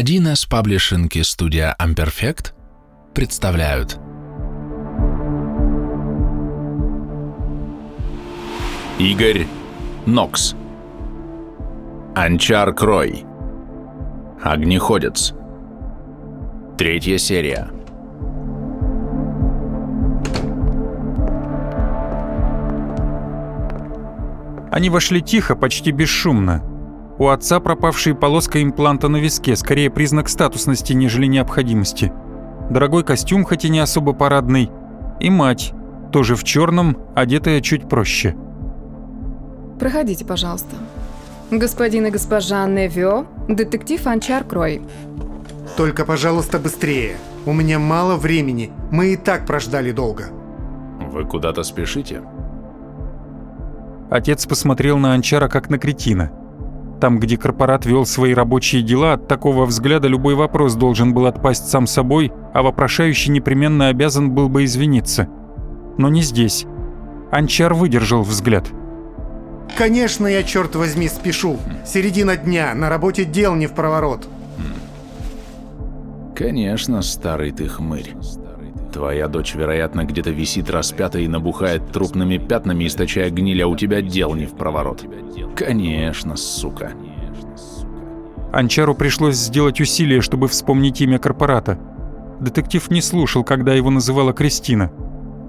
1С паблишинг и студия Amperfect представляют. Игорь Нокс. Анчар Крой. Огнеходец. Третья серия. Они вошли тихо, почти бесшумно. У отца пропавшая полоска импланта на виске, скорее признак статусности, нежели необходимости. Дорогой костюм, хоть и не особо парадный. И мать, тоже в черном, одетая чуть проще. Проходите, пожалуйста. Господин и госпожа Невио, детектив Анчар Крой. Только, пожалуйста, быстрее. У меня мало времени. Мы и так прождали долго. Вы куда-то спешите? Отец посмотрел на Анчара как на кретина. Там, где корпорат вел свои рабочие дела, от такого взгляда любой вопрос должен был отпасть сам собой, а вопрошающий непременно обязан был бы извиниться. Но не здесь. Анчар выдержал взгляд. Конечно, я, черт возьми, спешу. Середина дня, на работе дел не в проворот. Конечно, старый ты хмырь. Твоя дочь, вероятно, где-то висит распятая и набухает трупными пятнами, источая гниль, а у тебя дел не в проворот. Конечно, сука. Анчару пришлось сделать усилие, чтобы вспомнить имя корпората. Детектив не слушал, когда его называла Кристина.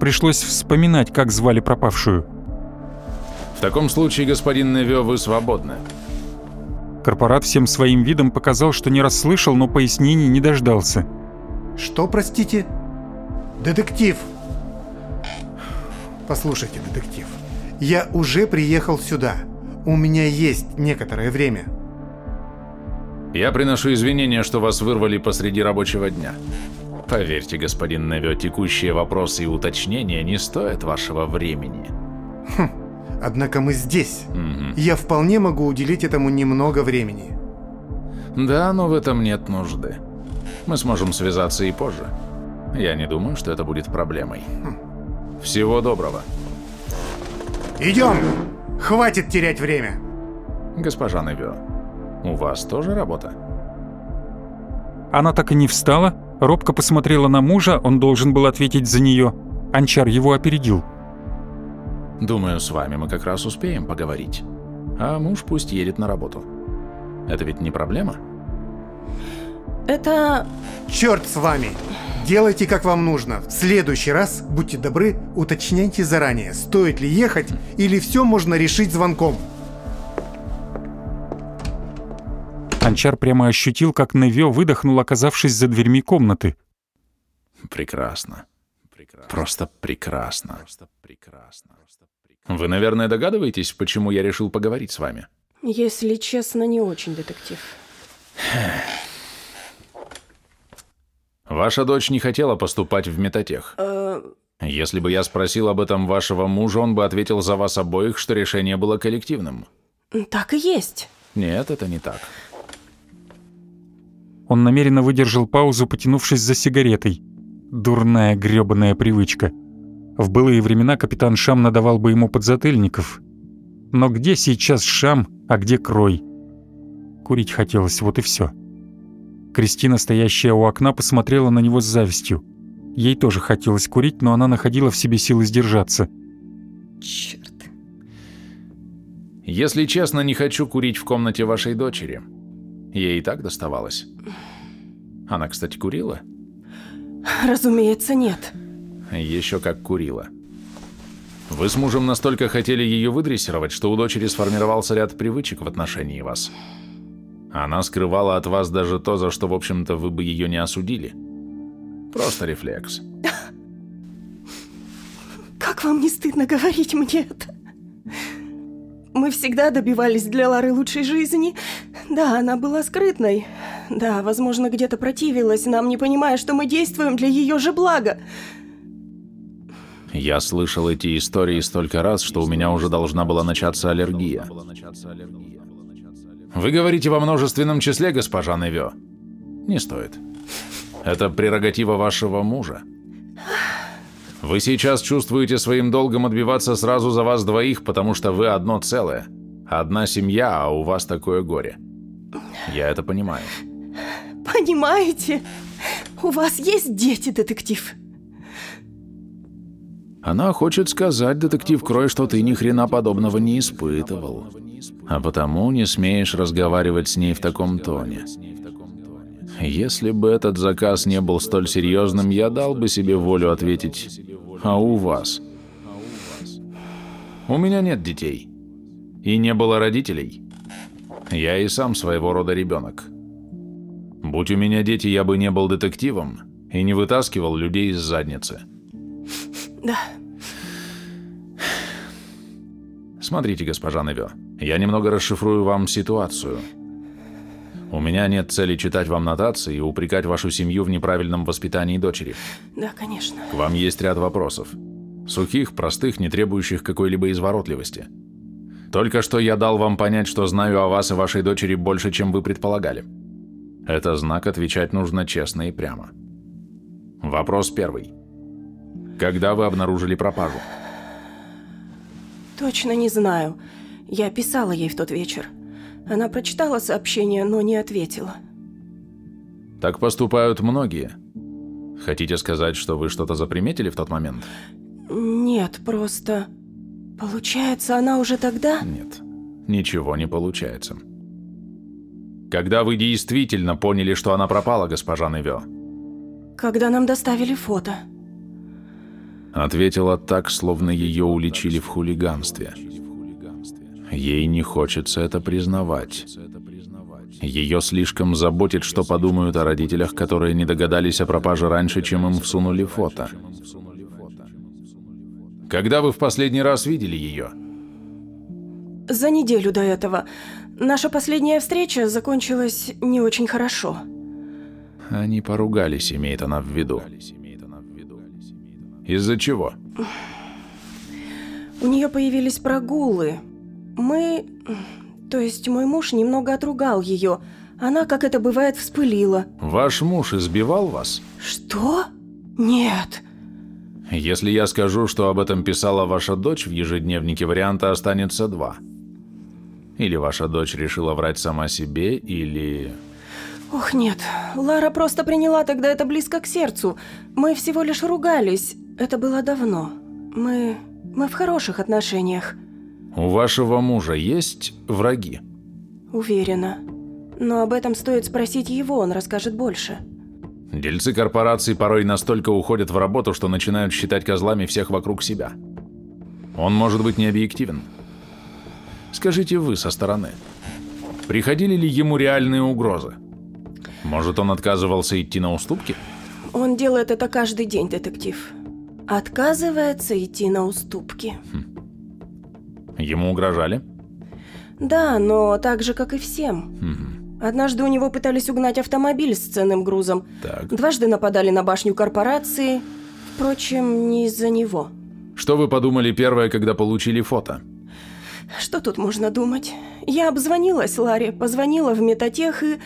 Пришлось вспоминать, как звали пропавшую. В таком случае, господин Невё, вы свободны. Корпорат всем своим видом показал, что не расслышал, но пояснений не дождался. Что, простите? Детектив! Послушайте, детектив, я уже приехал сюда. У меня есть некоторое время. Я приношу извинения, что вас вырвали посреди рабочего дня. Поверьте, господин Невё, текущие вопросы и уточнения не стоят вашего времени. Хм, однако мы здесь. Угу. Я вполне могу уделить этому немного времени. Да, но в этом нет нужды. Мы сможем связаться и позже. Я не думаю, что это будет проблемой. Всего доброго. Идем! Хватит терять время! Госпожа Невио, у вас тоже работа? Она так и не встала, робко посмотрела на мужа, он должен был ответить за нее. Анчар его опередил. Думаю, с вами мы как раз успеем поговорить. А муж пусть едет на работу. Это ведь не проблема? Это... Черт с вами! Делайте, как вам нужно. В следующий раз, будьте добры, уточняйте заранее, стоит ли ехать, или все можно решить звонком. Анчар прямо ощутил, как Невё выдохнул, оказавшись за дверьми комнаты. Прекрасно. Просто прекрасно. Вы, наверное, догадываетесь, почему я решил поговорить с вами? Если честно, не очень, детектив. Ваша дочь не хотела поступать в метатех. Если бы я спросил об этом вашего мужа, он бы ответил за вас обоих, что решение было коллективным. Так и есть. Нет, это не так. Он намеренно выдержал паузу, потянувшись за сигаретой. Дурная грёбаная привычка. В былые времена капитан Шам надавал бы ему подзатыльников. Но где сейчас Шам, а где Крой? Курить хотелось, вот и все. Кристина, стоящая у окна, посмотрела на него с завистью. Ей тоже хотелось курить, но она находила в себе силы сдержаться. Черт. Если честно, не хочу курить в комнате вашей дочери. Ей и так доставалось. Она, кстати, курила? Разумеется, нет. Еще как курила. Вы с мужем настолько хотели ее выдрессировать, что у дочери сформировался ряд привычек в отношении вас. Она скрывала от вас даже то, за что, в общем-то, вы бы ее не осудили. Просто рефлекс. Как вам не стыдно говорить мне это? Мы всегда добивались для Лары лучшей жизни. Да, она была скрытной. Да, возможно, где-то противилась нам, не понимая, что мы действуем для ее же блага. Я слышал эти истории столько раз, что у меня уже должна была начаться аллергия. Вы говорите во множественном числе, госпожа Невё. Не стоит. Это прерогатива вашего мужа. Вы сейчас чувствуете своим долгом отбиваться сразу за вас двоих, потому что вы одно целое. Одна семья, а у вас такое горе. Я это понимаю. понимаете? У вас есть дети, детектив? Она хочет сказать, детектив Крой, что ты ни хрена подобного не испытывал. А потому не смеешь разговаривать с ней в таком тоне. Если бы этот заказ не был столь серьезным, я дал бы себе волю ответить «А у вас?» У меня нет детей. И не было родителей. Я и сам своего рода ребенок. Будь у меня дети, я бы не был детективом и не вытаскивал людей из задницы. Да. Смотрите, госпожа Невё, я немного расшифрую вам ситуацию. У меня нет цели читать вам нотации и упрекать вашу семью в неправильном воспитании дочери. Да, конечно. К вам есть ряд вопросов. Сухих, простых, не требующих какой-либо изворотливости. Только что я дал вам понять, что знаю о вас и вашей дочери больше, чем вы предполагали. Это знак, отвечать нужно честно и прямо. Вопрос первый. Когда вы обнаружили пропажу? Точно не знаю. Я писала ей в тот вечер. Она прочитала сообщение, но не ответила. Так поступают многие. Хотите сказать, что вы что-то заприметили в тот момент? Нет, просто... Получается, она уже тогда... Нет, ничего не получается. Когда вы действительно поняли, что она пропала, госпожа Невё? Когда нам доставили фото. Ответила так, словно ее уличили в хулиганстве. Ей не хочется это признавать. Ее слишком заботит, что подумают о родителях, которые не догадались о пропаже раньше, чем им всунули фото. Когда вы в последний раз видели ее? За неделю до этого. Наша последняя встреча закончилась не очень хорошо. Они поругались, имеет она в виду. Из-за чего? У нее появились прогулы. Мы... То есть мой муж немного отругал ее. Она, как это бывает, вспылила. Ваш муж избивал вас? Что? Нет. Если я скажу, что об этом писала ваша дочь в ежедневнике, варианта останется два. Или ваша дочь решила врать сама себе, или... Ох, нет. Лара просто приняла тогда это близко к сердцу. Мы всего лишь ругались. Это было давно. Мы... мы в хороших отношениях. У вашего мужа есть враги? Уверена. Но об этом стоит спросить его, он расскажет больше. Дельцы корпораций порой настолько уходят в работу, что начинают считать козлами всех вокруг себя. Он может быть не объективен. Скажите вы со стороны, приходили ли ему реальные угрозы? Может, он отказывался идти на уступки? Он делает это каждый день, детектив. Отказывается идти на уступки. Ему угрожали? Да, но так же, как и всем. Мгм. Однажды у него пытались угнать автомобиль с ценным грузом. Так. Дважды нападали на башню корпорации. Впрочем, не из-за него. Что вы подумали первое, когда получили фото? Что тут можно думать? Я обзвонилась Ларе, позвонила в метатех и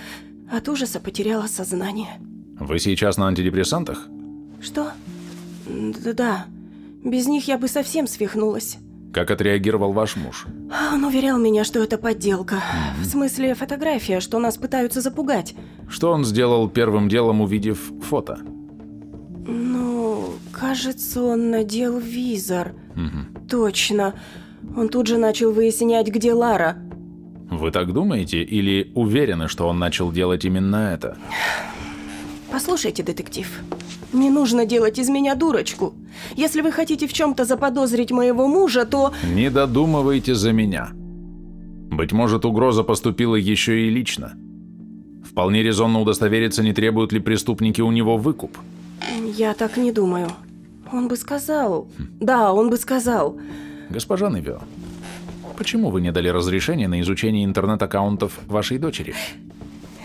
от ужаса потеряла сознание. Вы сейчас на антидепрессантах? Что? Да-да. Без них я бы совсем свихнулась. Как отреагировал ваш муж? Он уверял меня, что это подделка. В смысле, фотография, что нас пытаются запугать. Что он сделал первым делом, увидев фото? Ну, кажется, он надел визор. Мгм. Точно. Он тут же начал выяснять, где Лара. Вы так думаете или уверены, что он начал делать именно это? Послушайте, детектив, не нужно делать из меня дурочку. Если вы хотите в чем-то заподозрить моего мужа, то... Не додумывайте за меня. Быть может, угроза поступила еще и лично. Вполне резонно удостовериться, не требуют ли преступники у него выкуп. Я так не думаю. Он бы сказал... Да, он бы сказал. Госпожа Невио, почему вы не дали разрешения на изучение интернет-аккаунтов вашей дочери?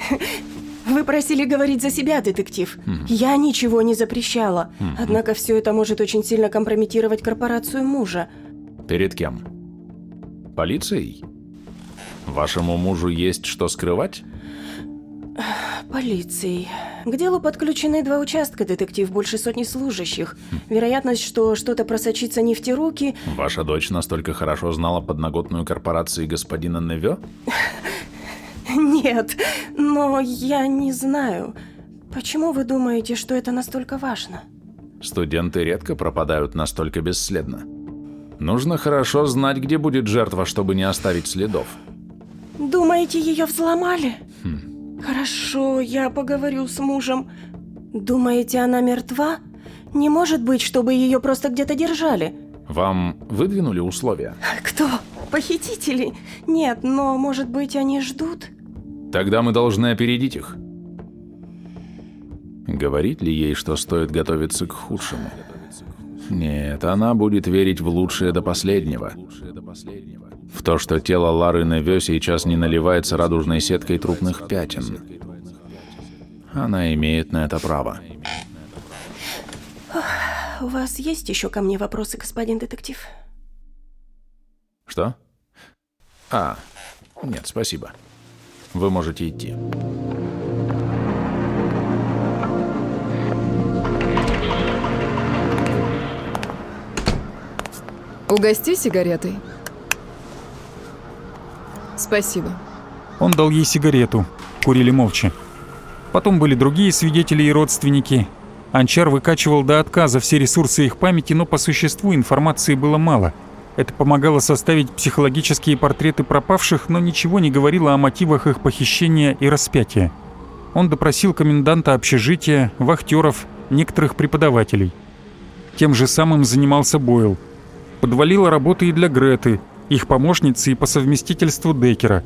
Вы просили говорить за себя, детектив. Я ничего не запрещала. Однако все это может очень сильно компрометировать корпорацию мужа. Перед кем? Полицией? Вашему мужу есть что скрывать? Полицией. К делу подключены два участка, детектив, больше сотни служащих. Вероятность, что что-то просочится не в те руки... Ваша дочь настолько хорошо знала подноготную корпорации господина Невё? Нет, но я не знаю. Почему вы думаете, что это настолько важно? Студенты редко пропадают настолько бесследно. Нужно хорошо знать, где будет жертва, чтобы не оставить следов. Думаете, ее взломали? Хорошо, я поговорю с мужем. Думаете, она мертва? Не может быть, чтобы ее просто где-то держали. Вам выдвинули условия? Кто? Похитители? Нет, но, может быть, они ждут? Тогда мы должны опередить их. Говорит ли ей, что стоит готовиться к худшему? Нет, она будет верить в лучшее до последнего. В то, что тело Лары Невё сейчас не наливается радужной сеткой трупных пятен. Она имеет на это право. У вас есть еще ко мне вопросы, господин детектив? Что? А, нет, спасибо. Вы можете идти. Угости сигаретой. Спасибо. Он дал ей сигарету. Курили молча. Потом были другие свидетели и родственники. Анчар выкачивал до отказа все ресурсы их памяти, но по существу информации было мало. Это помогало составить психологические портреты пропавших, но ничего не говорило о мотивах их похищения и распятия. Он допросил коменданта общежития, вахтеров, некоторых преподавателей. Тем же самым занимался Бойл. Подвалила работы и для Греты, их помощницы и по совместительству Декера.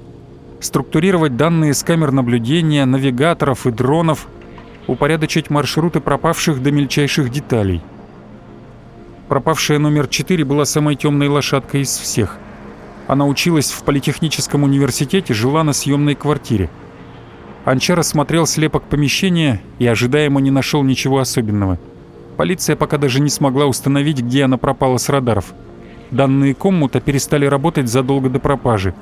Структурировать данные с камер наблюдения, навигаторов и дронов, упорядочить маршруты пропавших до мельчайших деталей. Пропавшая номер 4 была самой темной лошадкой из всех. Она училась в политехническом университете, жила на съемной квартире. Анчар осмотрел слепок помещения и ожидаемо не нашел ничего особенного. Полиция пока даже не смогла установить, где она пропала с радаров. Данные коммута перестали работать задолго до пропажи.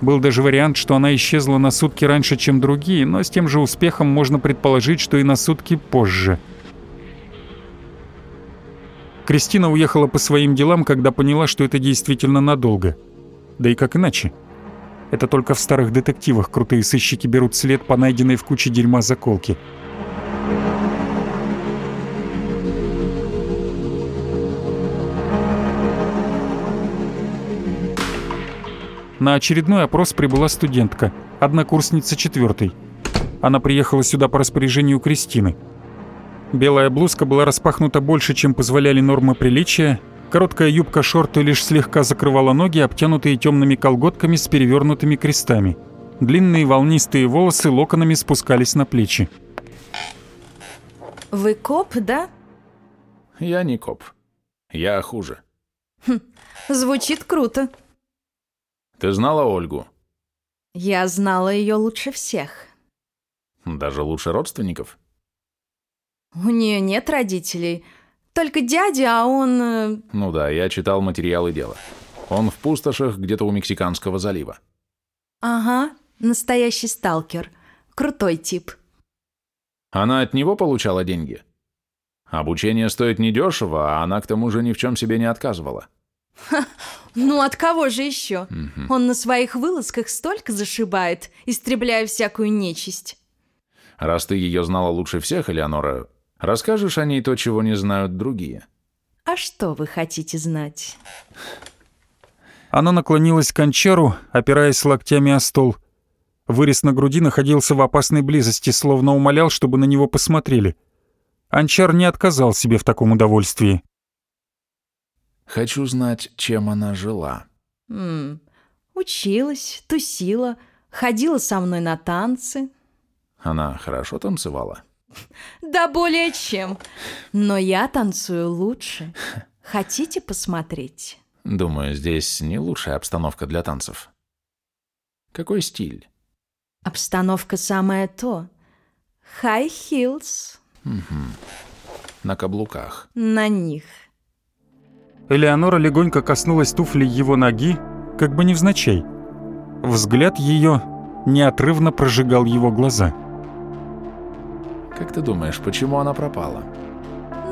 Был даже вариант, что она исчезла на сутки раньше, чем другие, но с тем же успехом можно предположить, что и на сутки позже. Кристина уехала по своим делам, когда поняла, что это действительно надолго. Да и как иначе? Это только в старых детективах крутые сыщики берут след по найденной в куче дерьма заколке. На очередной опрос прибыла студентка, однокурсница четвертой. Она приехала сюда по распоряжению Кристины. Белая блузка была распахнута больше, чем позволяли нормы приличия, короткая юбка шорты лишь слегка закрывала ноги, обтянутые темными колготками с перевернутыми крестами. Длинные волнистые волосы локонами спускались на плечи. Вы коп, да? Я не коп. Я хуже. Звучит круто. Ты знала Ольгу? Я знала ее лучше всех. Даже лучше родственников? У нее нет родителей. Только дядя, а он... э, Ну да, я читал материалы дела. Он в пустошах где-то у Мексиканского залива. Ага, настоящий сталкер. Крутой тип. Она от него получала деньги? Обучение стоит недешево, а она к тому же ни в чем себе не отказывала. Ну, от кого же еще? Он на своих вылазках столько зашибает, истребляя всякую нечисть. Раз ты ее знала лучше всех, Элеонора, расскажешь о ней то, чего не знают другие. А что вы хотите знать? Она наклонилась к анчару, опираясь локтями о стол. Вырез на груди находился в опасной близости, словно умолял, чтобы на него посмотрели. Анчар не отказал себе в таком удовольствии. Хочу знать, чем она жила. М, Училась, тусила, ходила со мной на танцы. Она хорошо танцевала? Да более чем. Но я танцую лучше. Хотите посмотреть? Думаю, здесь не лучшая обстановка для танцев. Какой стиль? Обстановка самое то. High heels На каблуках. на них. Элеонора легонько коснулась туфли его ноги, как бы невзначай. Взгляд ее неотрывно прожигал его глаза. Как ты думаешь, почему она пропала?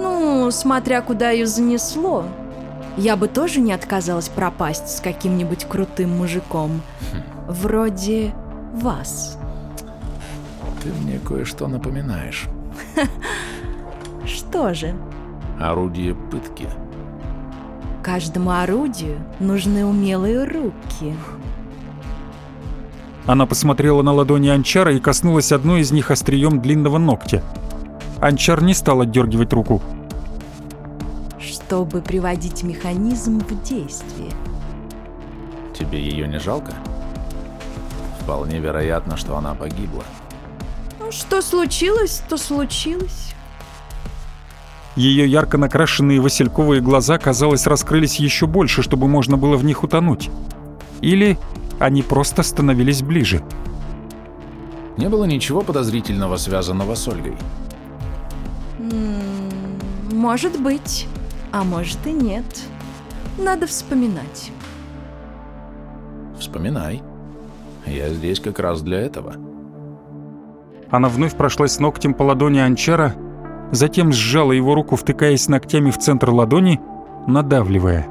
Ну, смотря куда ее занесло. Я бы тоже не отказалась пропасть с каким-нибудь крутым мужиком. Вроде вас. Ты мне кое-что напоминаешь. Что же, Орудие пытки. каждому орудию нужны умелые руки. Она посмотрела на ладони Анчара и коснулась одной из них острием длинного ногтя. Анчар не стал отдергивать руку. чтобы приводить механизм в действие. Тебе ее не жалко? Вполне вероятно, что она погибла. Ну, что случилось, то случилось. Ее ярко накрашенные васильковые глаза, казалось, раскрылись еще больше, чтобы можно было в них утонуть. Или они просто становились ближе. Не было ничего подозрительного, связанного с Ольгой. Может быть, а может и нет. Надо вспоминать. Вспоминай. Я здесь как раз для этого. Она вновь прошлась ногтем по ладони Анчара, затем сжала его руку, втыкаясь ногтями в центр ладони, надавливая.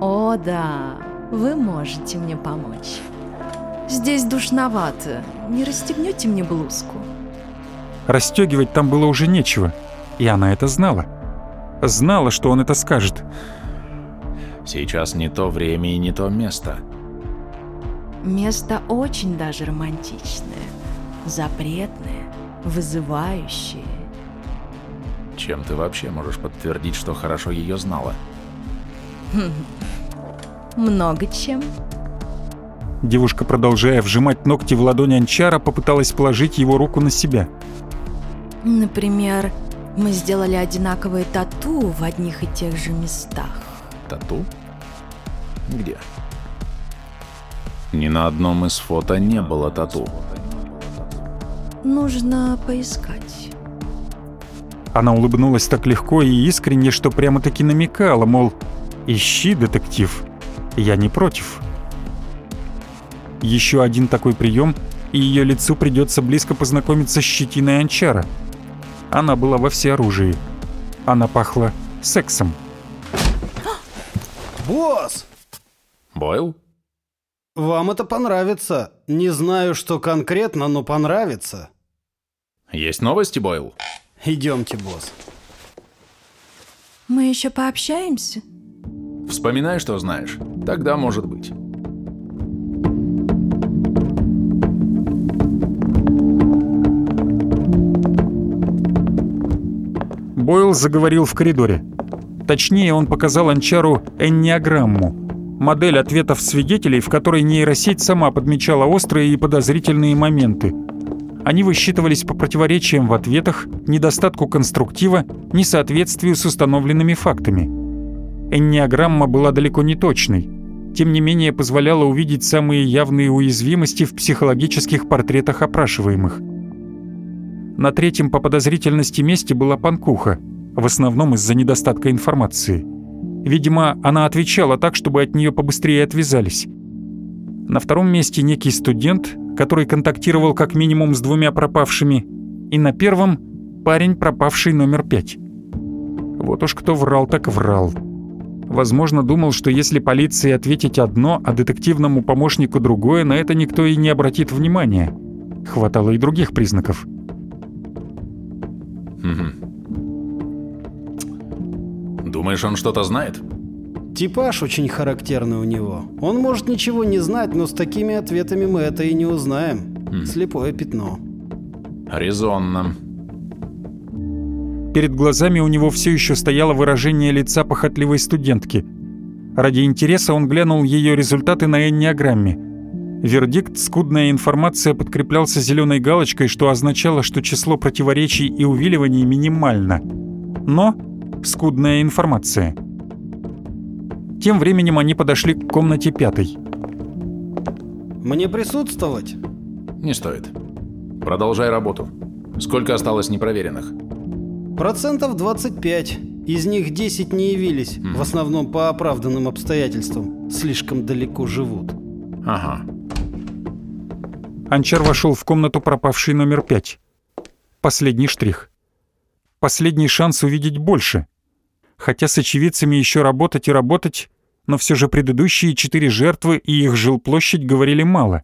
О, да, вы можете мне помочь. Здесь душновато. Не расстегнете мне блузку? Расстегивать там было уже нечего, и она это знала. Знала, что он это скажет. Сейчас не то время и не то место. Место очень даже романтичное. Запретное, вызывающее. Чем ты вообще можешь подтвердить, что хорошо ее знала? Много чем. Девушка, продолжая вжимать ногти в ладонь Анчара, попыталась положить его руку на себя. Например, мы сделали одинаковые тату в одних и тех же местах. Тату? Где? Ни на одном из фото не было тату. Нужно поискать. Она улыбнулась так легко и искренне, что прямо-таки намекала, мол, «Ищи, детектив, я не против». Еще один такой прием, и ее лицу придется близко познакомиться с щетиной Анчара. Она была во всеоружии. Она пахла сексом. Босс, Бойл? вам это понравится. Не знаю, что конкретно, но понравится. Есть новости, Бойл? Идемте, босс. Мы еще пообщаемся? Вспоминай, что знаешь. Тогда может быть. Бойл заговорил в коридоре. Точнее, он показал Анчару эннеограмму. Модель ответов свидетелей, в которой нейросеть сама подмечала острые и подозрительные моменты. Они высчитывались по противоречиям в ответах, недостатку конструктива, несоответствию с установленными фактами. Эннеограмма была далеко не точной, тем не менее позволяла увидеть самые явные уязвимости в психологических портретах опрашиваемых. На третьем по подозрительности месте была панкуха, в основном из-за недостатка информации. Видимо, она отвечала так, чтобы от нее побыстрее отвязались. На втором месте некий студент, который контактировал как минимум с двумя пропавшими, и на первом — парень, пропавший номер пять. Вот уж кто врал, так врал. Возможно, думал, что если полиции ответить одно, а детективному помощнику другое, на это никто и не обратит внимания. Хватало и других признаков. Думаешь, он что-то знает? Типаж очень характерный у него. Он может ничего не знать, но с такими ответами мы это и не узнаем. Слепое пятно. Резонно. Перед глазами у него все еще стояло выражение лица похотливой студентки. Ради интереса он глянул ее результаты на эннеограмме. Вердикт «скудная информация» подкреплялся зеленой галочкой, что означало, что число противоречий и увиливаний минимально. Но скудная информация. Тем временем они подошли к комнате пятой. Мне присутствовать? Не стоит. Продолжай работу. Сколько осталось непроверенных? Процентов 25. Из них 10 не явились, Мгм. в основном по оправданным обстоятельствам. Слишком далеко живут. Ага. Анчар вошел в комнату пропавшей номер пять. Последний штрих. Последний шанс увидеть больше. Хотя с очевидцами еще работать и работать, но все же предыдущие четыре жертвы и их жилплощадь говорили мало.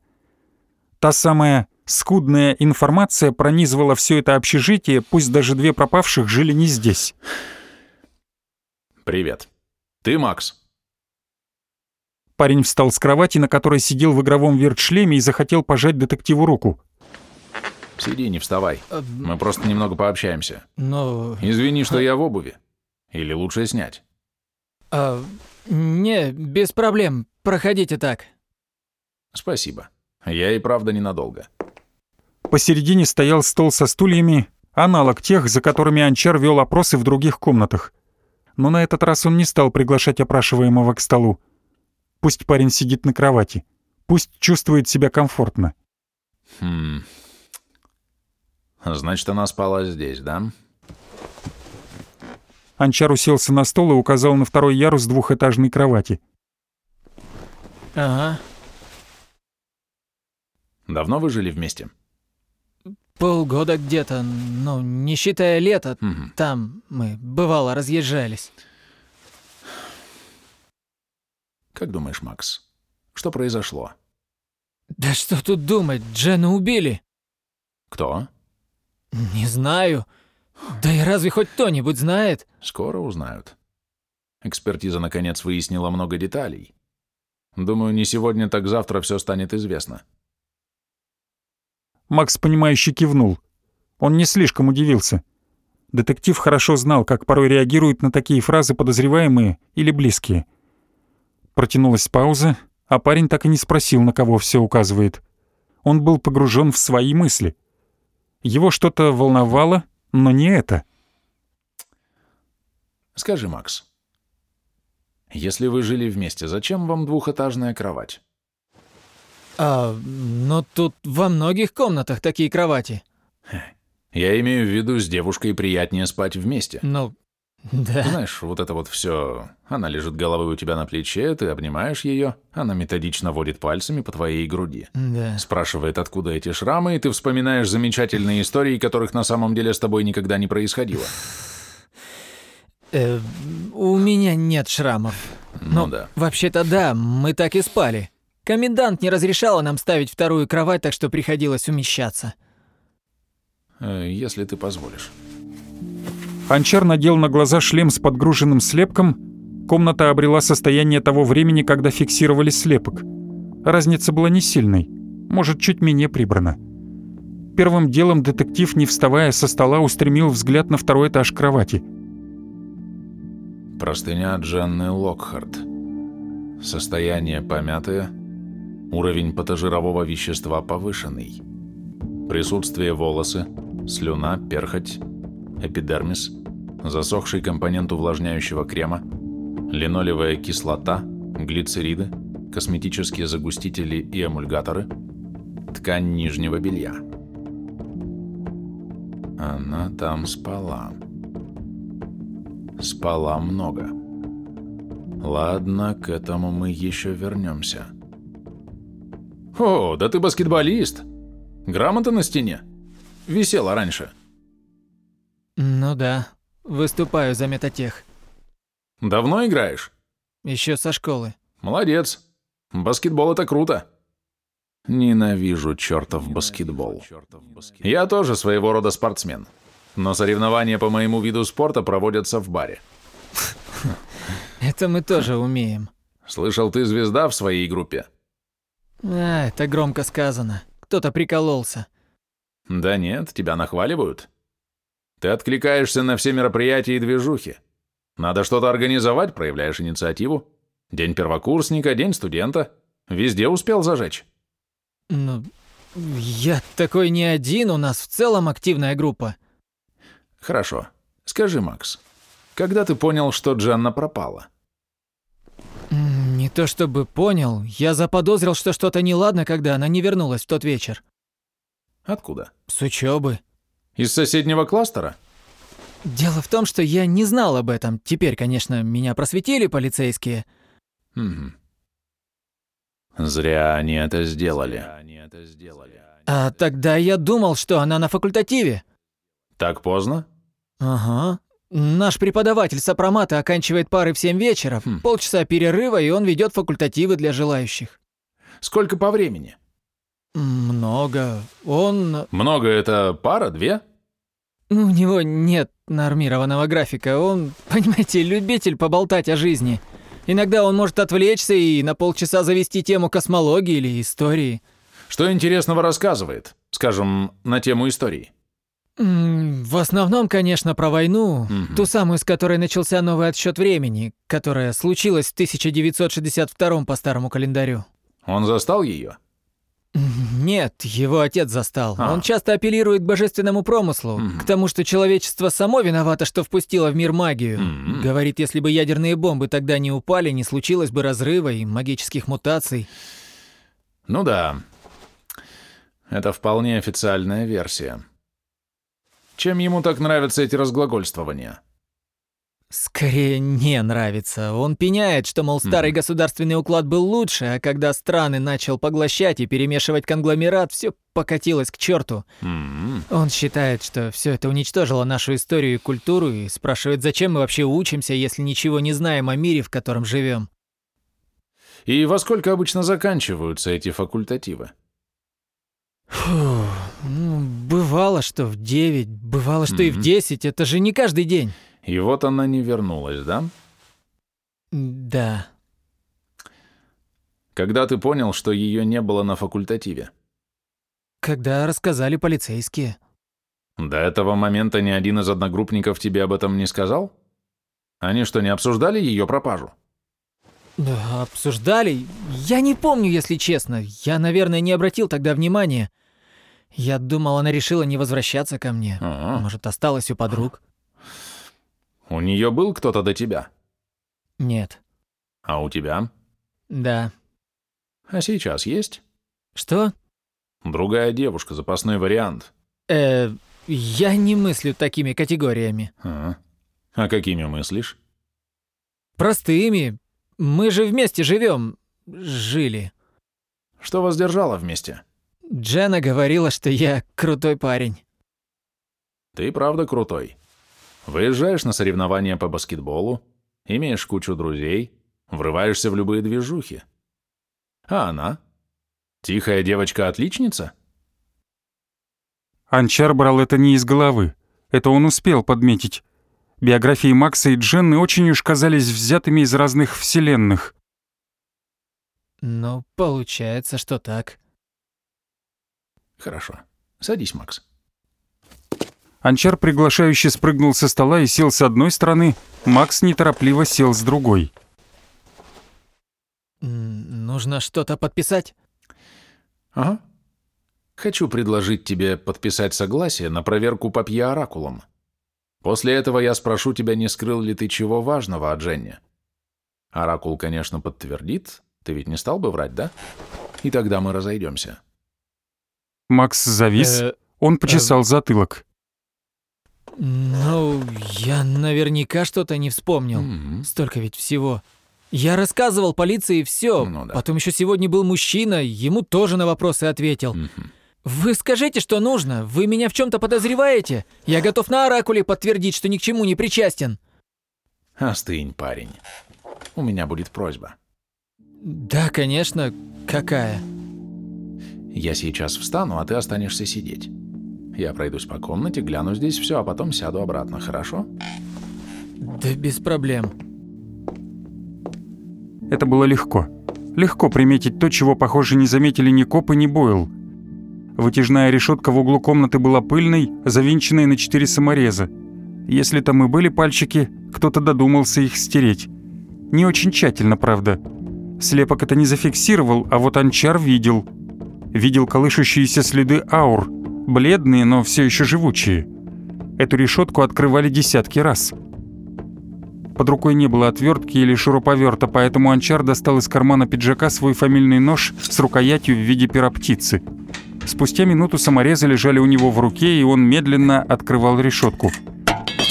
Та самая Скудная информация пронизывала все это общежитие, пусть даже две пропавших жили не здесь. Привет. Ты Макс? Парень встал с кровати, на которой сидел в игровом вертшлеме и захотел пожать детективу руку. Сиди, не вставай. Мы просто немного пообщаемся. Ну... Извини, что я в обуви. Или лучше снять. а, не, без проблем. Проходите так. Спасибо. Я и правда ненадолго. Посередине стоял стол со стульями, аналог тех, за которыми Анчар вел опросы в других комнатах. Но на этот раз он не стал приглашать опрашиваемого к столу. Пусть парень сидит на кровати. Пусть чувствует себя комфортно. Хм. Значит, она спала здесь, да? Анчар уселся на стол и указал на второй ярус двухэтажной кровати. Ага. Давно вы жили вместе? Полгода где-то, ну, не считая лета, Мгм. там мы, бывало, разъезжались. Как думаешь, Макс, что произошло? Да что тут думать, Джена убили? Кто? Не знаю. Да и разве хоть кто-нибудь знает? Скоро узнают. Экспертиза, наконец, выяснила много деталей. Думаю, не сегодня, так завтра все станет известно. Макс, понимающе кивнул. Он не слишком удивился. Детектив хорошо знал, как порой реагируют на такие фразы подозреваемые или близкие. Протянулась пауза, а парень так и не спросил, на кого все указывает. Он был погружен в свои мысли. Его что-то волновало, но не это. Скажи, Макс, если вы жили вместе, зачем вам двухэтажная кровать? А, ну тут во многих комнатах такие кровати. Я имею в виду, с девушкой приятнее спать вместе. Ну, да. Знаешь, вот это вот все. Она лежит головой у тебя на плече, ты обнимаешь ее, она методично водит пальцами по твоей груди. Да. Спрашивает, откуда эти шрамы, и ты вспоминаешь замечательные истории, которых на самом деле с тобой никогда не происходило. Э, у меня нет шрамов. Ну Ну, да. Вообще-то да, мы так и спали. Комендант не разрешала нам ставить вторую кровать, так что приходилось умещаться. Э, Если ты позволишь. Анчар надел на глаза шлем с подгруженным слепком. Комната обрела состояние того времени, когда фиксировали слепок. Разница была не сильной, может, чуть менее прибрана. Первым делом детектив, не вставая со стола, устремил взгляд на второй этаж кровати. Простыня Джанны Локхарт. Состояние помятое. Уровень патожирового вещества повышенный. Присутствие волосы, слюна, перхоть, эпидермис, засохший компонент увлажняющего крема, линолевая кислота, глицериды, косметические загустители и эмульгаторы, ткань нижнего белья. Она там спала. Спала много. Ладно, к этому мы еще вернемся. О, да ты баскетболист! Грамота на стене. Висела раньше. Ну да, выступаю за метатех. Давно играешь? Еще со школы. Молодец. Баскетбол это круто. Ненавижу чертов баскетбол. Я тоже своего рода спортсмен. Но соревнования по моему виду спорта проводятся в баре. Это мы тоже умеем. Слышал, ты звезда в своей группе? А, это громко сказано. Кто-то прикололся. Да нет, тебя нахваливают. Ты откликаешься на все мероприятия и движухи. Надо что-то организовать, проявляешь инициативу. День первокурсника, день студента. Везде успел зажечь. Ну, я такой не один, у нас в целом активная группа. Хорошо. Скажи, Макс, когда ты понял, что Джанна пропала? Не то чтобы понял, я заподозрил, что что-то неладно, когда она не вернулась в тот вечер. Откуда? С учебы. Из соседнего кластера? Дело в том, что я не знал об этом. Теперь, конечно, меня просветили полицейские. Мгм. Зря они это сделали. А тогда я думал, что она на факультативе. Так поздно? Ага. Наш преподаватель сопромата оканчивает пары в 7 вечера, Хм. полчаса перерыва, и он ведет факультативы для желающих. Сколько по времени? Много. Он... Много это пара, две? У него нет нормированного графика. Он, понимаете, любитель поболтать о жизни. Иногда он может отвлечься и на полчаса завести тему космологии или истории. Что интересного рассказывает? Скажем, на тему истории. В основном, конечно, про войну, Мгм. ту самую, с которой начался новый отсчет времени, которая случилась в 1962 по старому календарю. Он застал ее? Нет, его отец застал. А. Он часто апеллирует к божественному промыслу, Мгм. к тому, что человечество само виновато, что впустило в мир магию. Мгм. Говорит, если бы ядерные бомбы тогда не упали, не случилось бы разрыва и магических мутаций. Ну да. Это вполне официальная версия. Чем ему так нравятся эти разглагольствования? Скорее не нравится. Он пеняет, что, мол, старый государственный уклад был лучше, а когда страны начал поглощать и перемешивать конгломерат, все покатилось к черту. М, Он считает, что все это уничтожило нашу историю и культуру и спрашивает, зачем мы вообще учимся, если ничего не знаем о мире, в котором живем. И во сколько обычно заканчиваются эти факультативы? Фу, ну, бывало, что в 9, бывало, что и в Мгм. 10, это же не каждый день. И вот она не вернулась, да? Да. Когда ты понял, что ее не было на факультативе? Когда рассказали полицейские. До этого момента ни один из одногруппников тебе об этом не сказал? Они что, не обсуждали ее пропажу? Да, обсуждали. Я не помню, если честно. Я, наверное, не обратил тогда внимания. Я думал, она решила не возвращаться ко мне. Ага. Может, осталась у подруг? У нее был кто-то до тебя? Нет. А у тебя? Да. А сейчас есть? Что? Другая девушка, запасной вариант. Э, я не мыслю такими категориями. А, а какими мыслишь? Простыми. Мы же вместе живем. Жили. Что вас держало вместе? Джена говорила, что я крутой парень. Ты правда крутой. Выезжаешь на соревнования по баскетболу, имеешь кучу друзей, врываешься в любые движухи. А она? Тихая девочка-отличница? Анчар брал это не из головы. Это он успел подметить. Биографии Макса и Дженны очень уж казались взятыми из разных вселенных. Ну, получается, что так. Хорошо. Садись, Макс. Анчар приглашающе спрыгнул со стола и сел с одной стороны, Макс неторопливо сел с другой. Нужно что-то подписать? Ага. Хочу предложить тебе подписать согласие на проверку папье оракулом. После этого я спрошу тебя, не скрыл ли ты чего важного от Дженни. Оракул, конечно, подтвердит. Ты ведь не стал бы врать, да? И тогда мы разойдемся. Макс завис, Э, он почесал затылок. ну, я наверняка что-то не вспомнил. Столько ведь всего. Я рассказывал полиции все. Ну да. Потом еще сегодня был мужчина, ему тоже на вопросы ответил. Мгм. Вы скажите, что нужно. Вы меня в чем-то подозреваете? Я готов на оракуле подтвердить, что ни к чему не причастен. Остынь, парень. У меня будет просьба. Да, конечно. Какая? Я сейчас встану, а ты останешься сидеть. Я пройдусь по комнате, гляну здесь все, а потом сяду обратно, хорошо? Да без проблем. Это было легко. Легко приметить то, чего, похоже, не заметили ни коп и ни Бойл. Вытяжная решетка в углу комнаты была пыльной, завинченной на четыре самореза. Если там и были пальчики, кто-то додумался их стереть. Не очень тщательно, правда. Слепок это не зафиксировал, а вот Анчар видел. Видел колышущиеся следы аур, бледные, но все еще живучие. Эту решетку открывали десятки раз. Под рукой не было отвертки или шуруповерта, поэтому Анчар достал из кармана пиджака свой фамильный нож с рукоятью в виде пера птицы. Спустя минуту саморезы лежали у него в руке, и он медленно открывал решетку.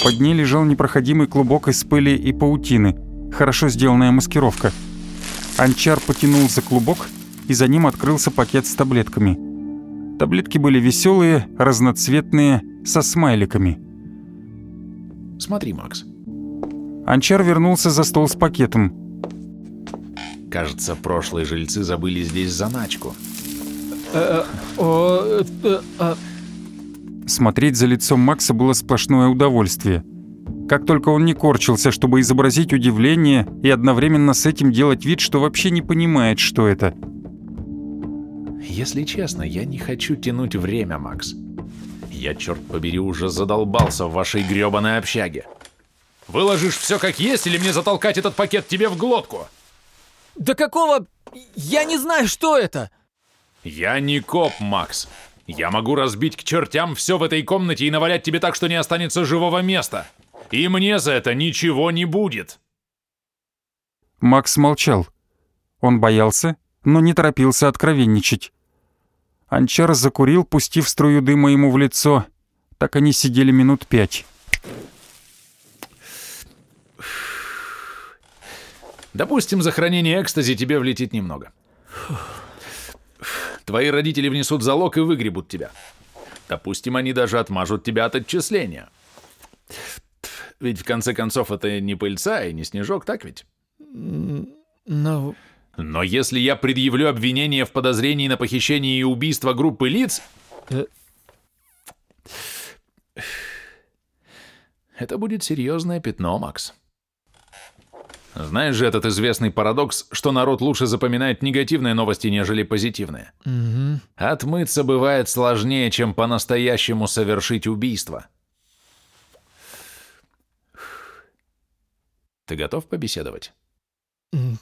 Под ней лежал непроходимый клубок из пыли и паутины. Хорошо сделанная маскировка. Анчар потянул за клубок, и за ним открылся пакет с таблетками. Таблетки были веселые, разноцветные, со смайликами. Смотри, Макс. Анчар вернулся за стол с пакетом. Кажется, прошлые жильцы забыли здесь заначку. Смотреть за лицом Макса было сплошное удовольствие. Как только он не корчился, чтобы изобразить удивление и одновременно с этим делать вид, что вообще не понимает, что это. Если честно, я не хочу тянуть время, Макс. Я, черт побери, уже задолбался в вашей грёбаной общаге. Выложишь все как есть или мне затолкать этот пакет тебе в глотку? Да какого... Я не знаю, что это! Я не коп, Макс. Я могу разбить к чертям все в этой комнате и навалять тебе так, что не останется живого места. И мне за это ничего не будет. Макс молчал. Он боялся, но не торопился откровенничать. Анчар закурил, пустив струю дыма ему в лицо. Так они сидели минут пять. Допустим, за хранение экстази тебе влетит немного. Твои родители внесут залог и выгребут тебя. Допустим, они даже отмажут тебя от отчисления. Ведь в конце концов это не пыльца и не снежок, так ведь? Ну, Но если я предъявлю обвинение в подозрении на похищение и убийство группы лиц... Э. Это будет серьезное пятно, Макс. Знаешь же этот известный парадокс, что народ лучше запоминает негативные новости, нежели позитивные. мгм. Отмыться бывает сложнее, чем по-настоящему совершить убийство. Ты готов побеседовать?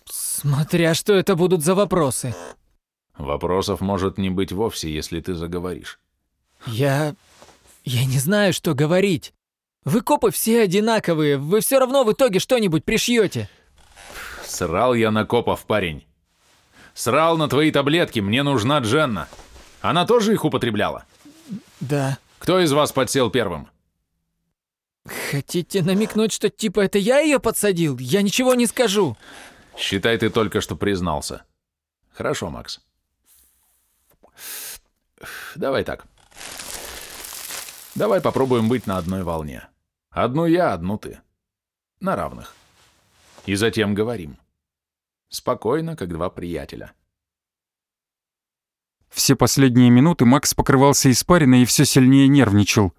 Смотря что это будут за вопросы. Вопросов может не быть вовсе, если ты заговоришь. Я... Я не знаю, что говорить. Вы копы все одинаковые, вы все равно в итоге что-нибудь пришьете. Срал я на копов, парень. Срал на твои таблетки, мне нужна Дженна. Она тоже их употребляла? Да. Кто из вас подсел первым? Хотите намекнуть, что типа это я ее подсадил? Я ничего не скажу. Считай, ты только что признался. Хорошо, Макс. Давай так. Давай попробуем быть на одной волне. Одну я, одну ты. На равных. И затем говорим. Спокойно, как два приятеля. Все последние минуты Макс покрывался испариной и все сильнее нервничал.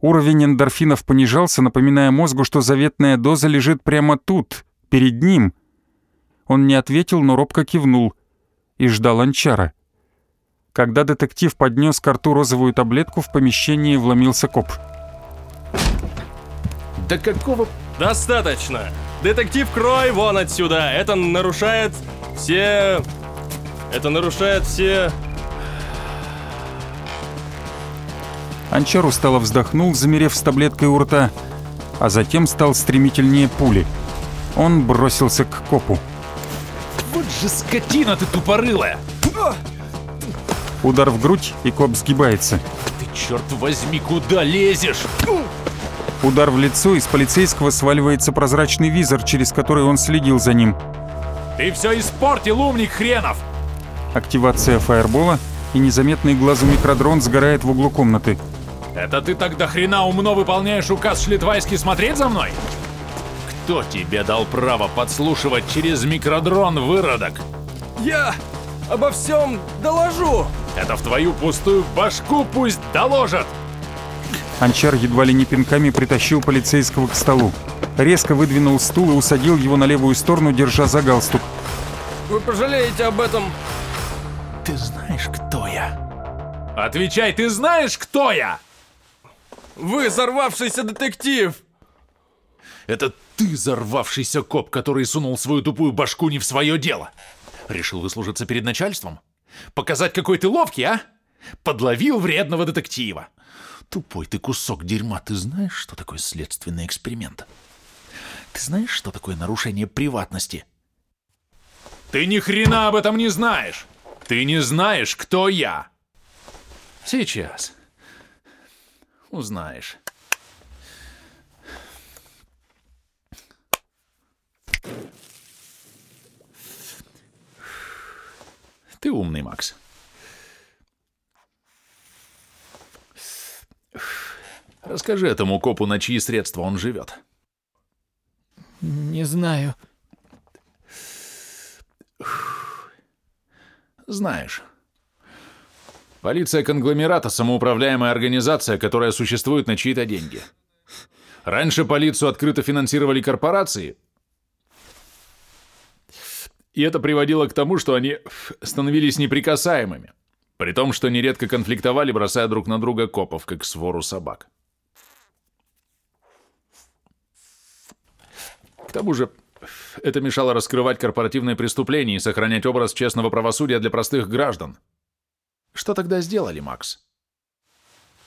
Уровень эндорфинов понижался, напоминая мозгу, что заветная доза лежит прямо тут, перед ним. Он не ответил, но робко кивнул и ждал анчара. Когда детектив поднес к рту розовую таблетку, в помещении вломился коп. Да какого... Достаточно. Детектив Крой, вон отсюда. Это нарушает все... Это нарушает все... Анчар устало вздохнул, замерев с таблеткой у рта, а затем стал стремительнее пули. Он бросился к копу. Вот же скотина ты тупорылая! Удар в грудь, и коп сгибается. Ты, черт возьми, куда лезешь? Удар в лицо, из полицейского сваливается прозрачный визор, через который он следил за ним. Ты все испортил, умник хренов! Активация фаербола, и незаметный глазу микродрон сгорает в углу комнаты. Это ты так до хрена умно выполняешь указ Шлитвайски смотреть за мной? Кто тебе дал право подслушивать через микродрон, выродок? Я обо всем доложу. Это в твою пустую башку пусть доложат! Анчар едва ли не пинками притащил полицейского к столу. Резко выдвинул стул и усадил его на левую сторону, держа за галстук. Вы пожалеете об этом. Ты знаешь, кто я? Отвечай, ты знаешь, кто я? Вы взорвавшийся детектив. Это ты взорвавшийся коп, который сунул свою тупую башку не в свое дело. Решил выслужиться перед начальством? Показать, какой ты ловкий, а? Подловил вредного детектива. Тупой ты кусок дерьма. Ты знаешь, что такое следственный эксперимент? Ты знаешь, что такое нарушение приватности? Ты ни хрена об этом не знаешь. Ты не знаешь, кто я. Сейчас. Узнаешь. Ты умный, Макс. Расскажи этому копу, на чьи средства он живет. Не знаю. Знаешь. Полиция конгломерата – самоуправляемая организация, которая существует на чьи-то деньги. Раньше полицию открыто финансировали корпорации, и это приводило к тому, что они становились неприкасаемыми, при том, что нередко конфликтовали, бросая друг на друга копов, как свору собак. К тому же, это мешало раскрывать корпоративные преступления и сохранять образ честного правосудия для простых граждан. Что тогда сделали, Макс?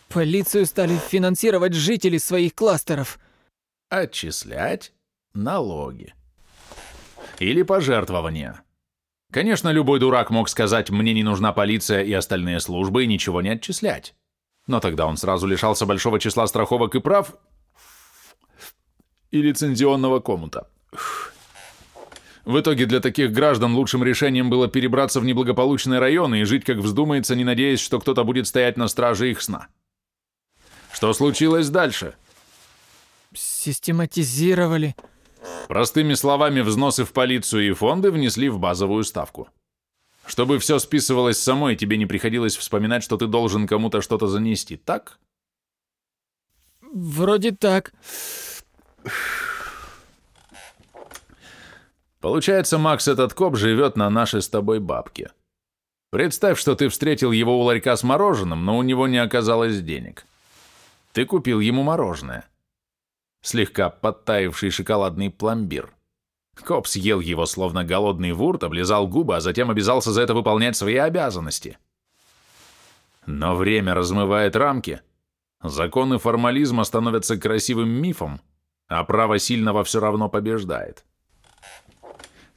Полицию стали финансировать жители своих кластеров. Отчислять налоги. Или пожертвования. Конечно, любой дурак мог сказать «мне не нужна полиция и остальные службы» и ничего не отчислять. Но тогда он сразу лишался большого числа страховок и прав и лицензионного комута. В итоге для таких граждан лучшим решением было перебраться в неблагополучные районы и жить как вздумается, не надеясь, что кто-то будет стоять на страже их сна. Что случилось дальше? Систематизировали. Простыми словами, взносы в полицию и фонды внесли в базовую ставку. Чтобы все списывалось само, и тебе не приходилось вспоминать, что ты должен кому-то что-то занести, так? Вроде так. Получается, Макс, этот коп живет на нашей с тобой бабке. Представь, что ты встретил его у ларька с мороженым, но у него не оказалось денег. Ты купил ему мороженое. Слегка подтаивший шоколадный пломбир. Коп съел его, словно голодный вурт, облизал губы, а затем обязался за это выполнять свои обязанности. Но время размывает рамки. Законы формализма становятся красивым мифом, а право сильного все равно побеждает.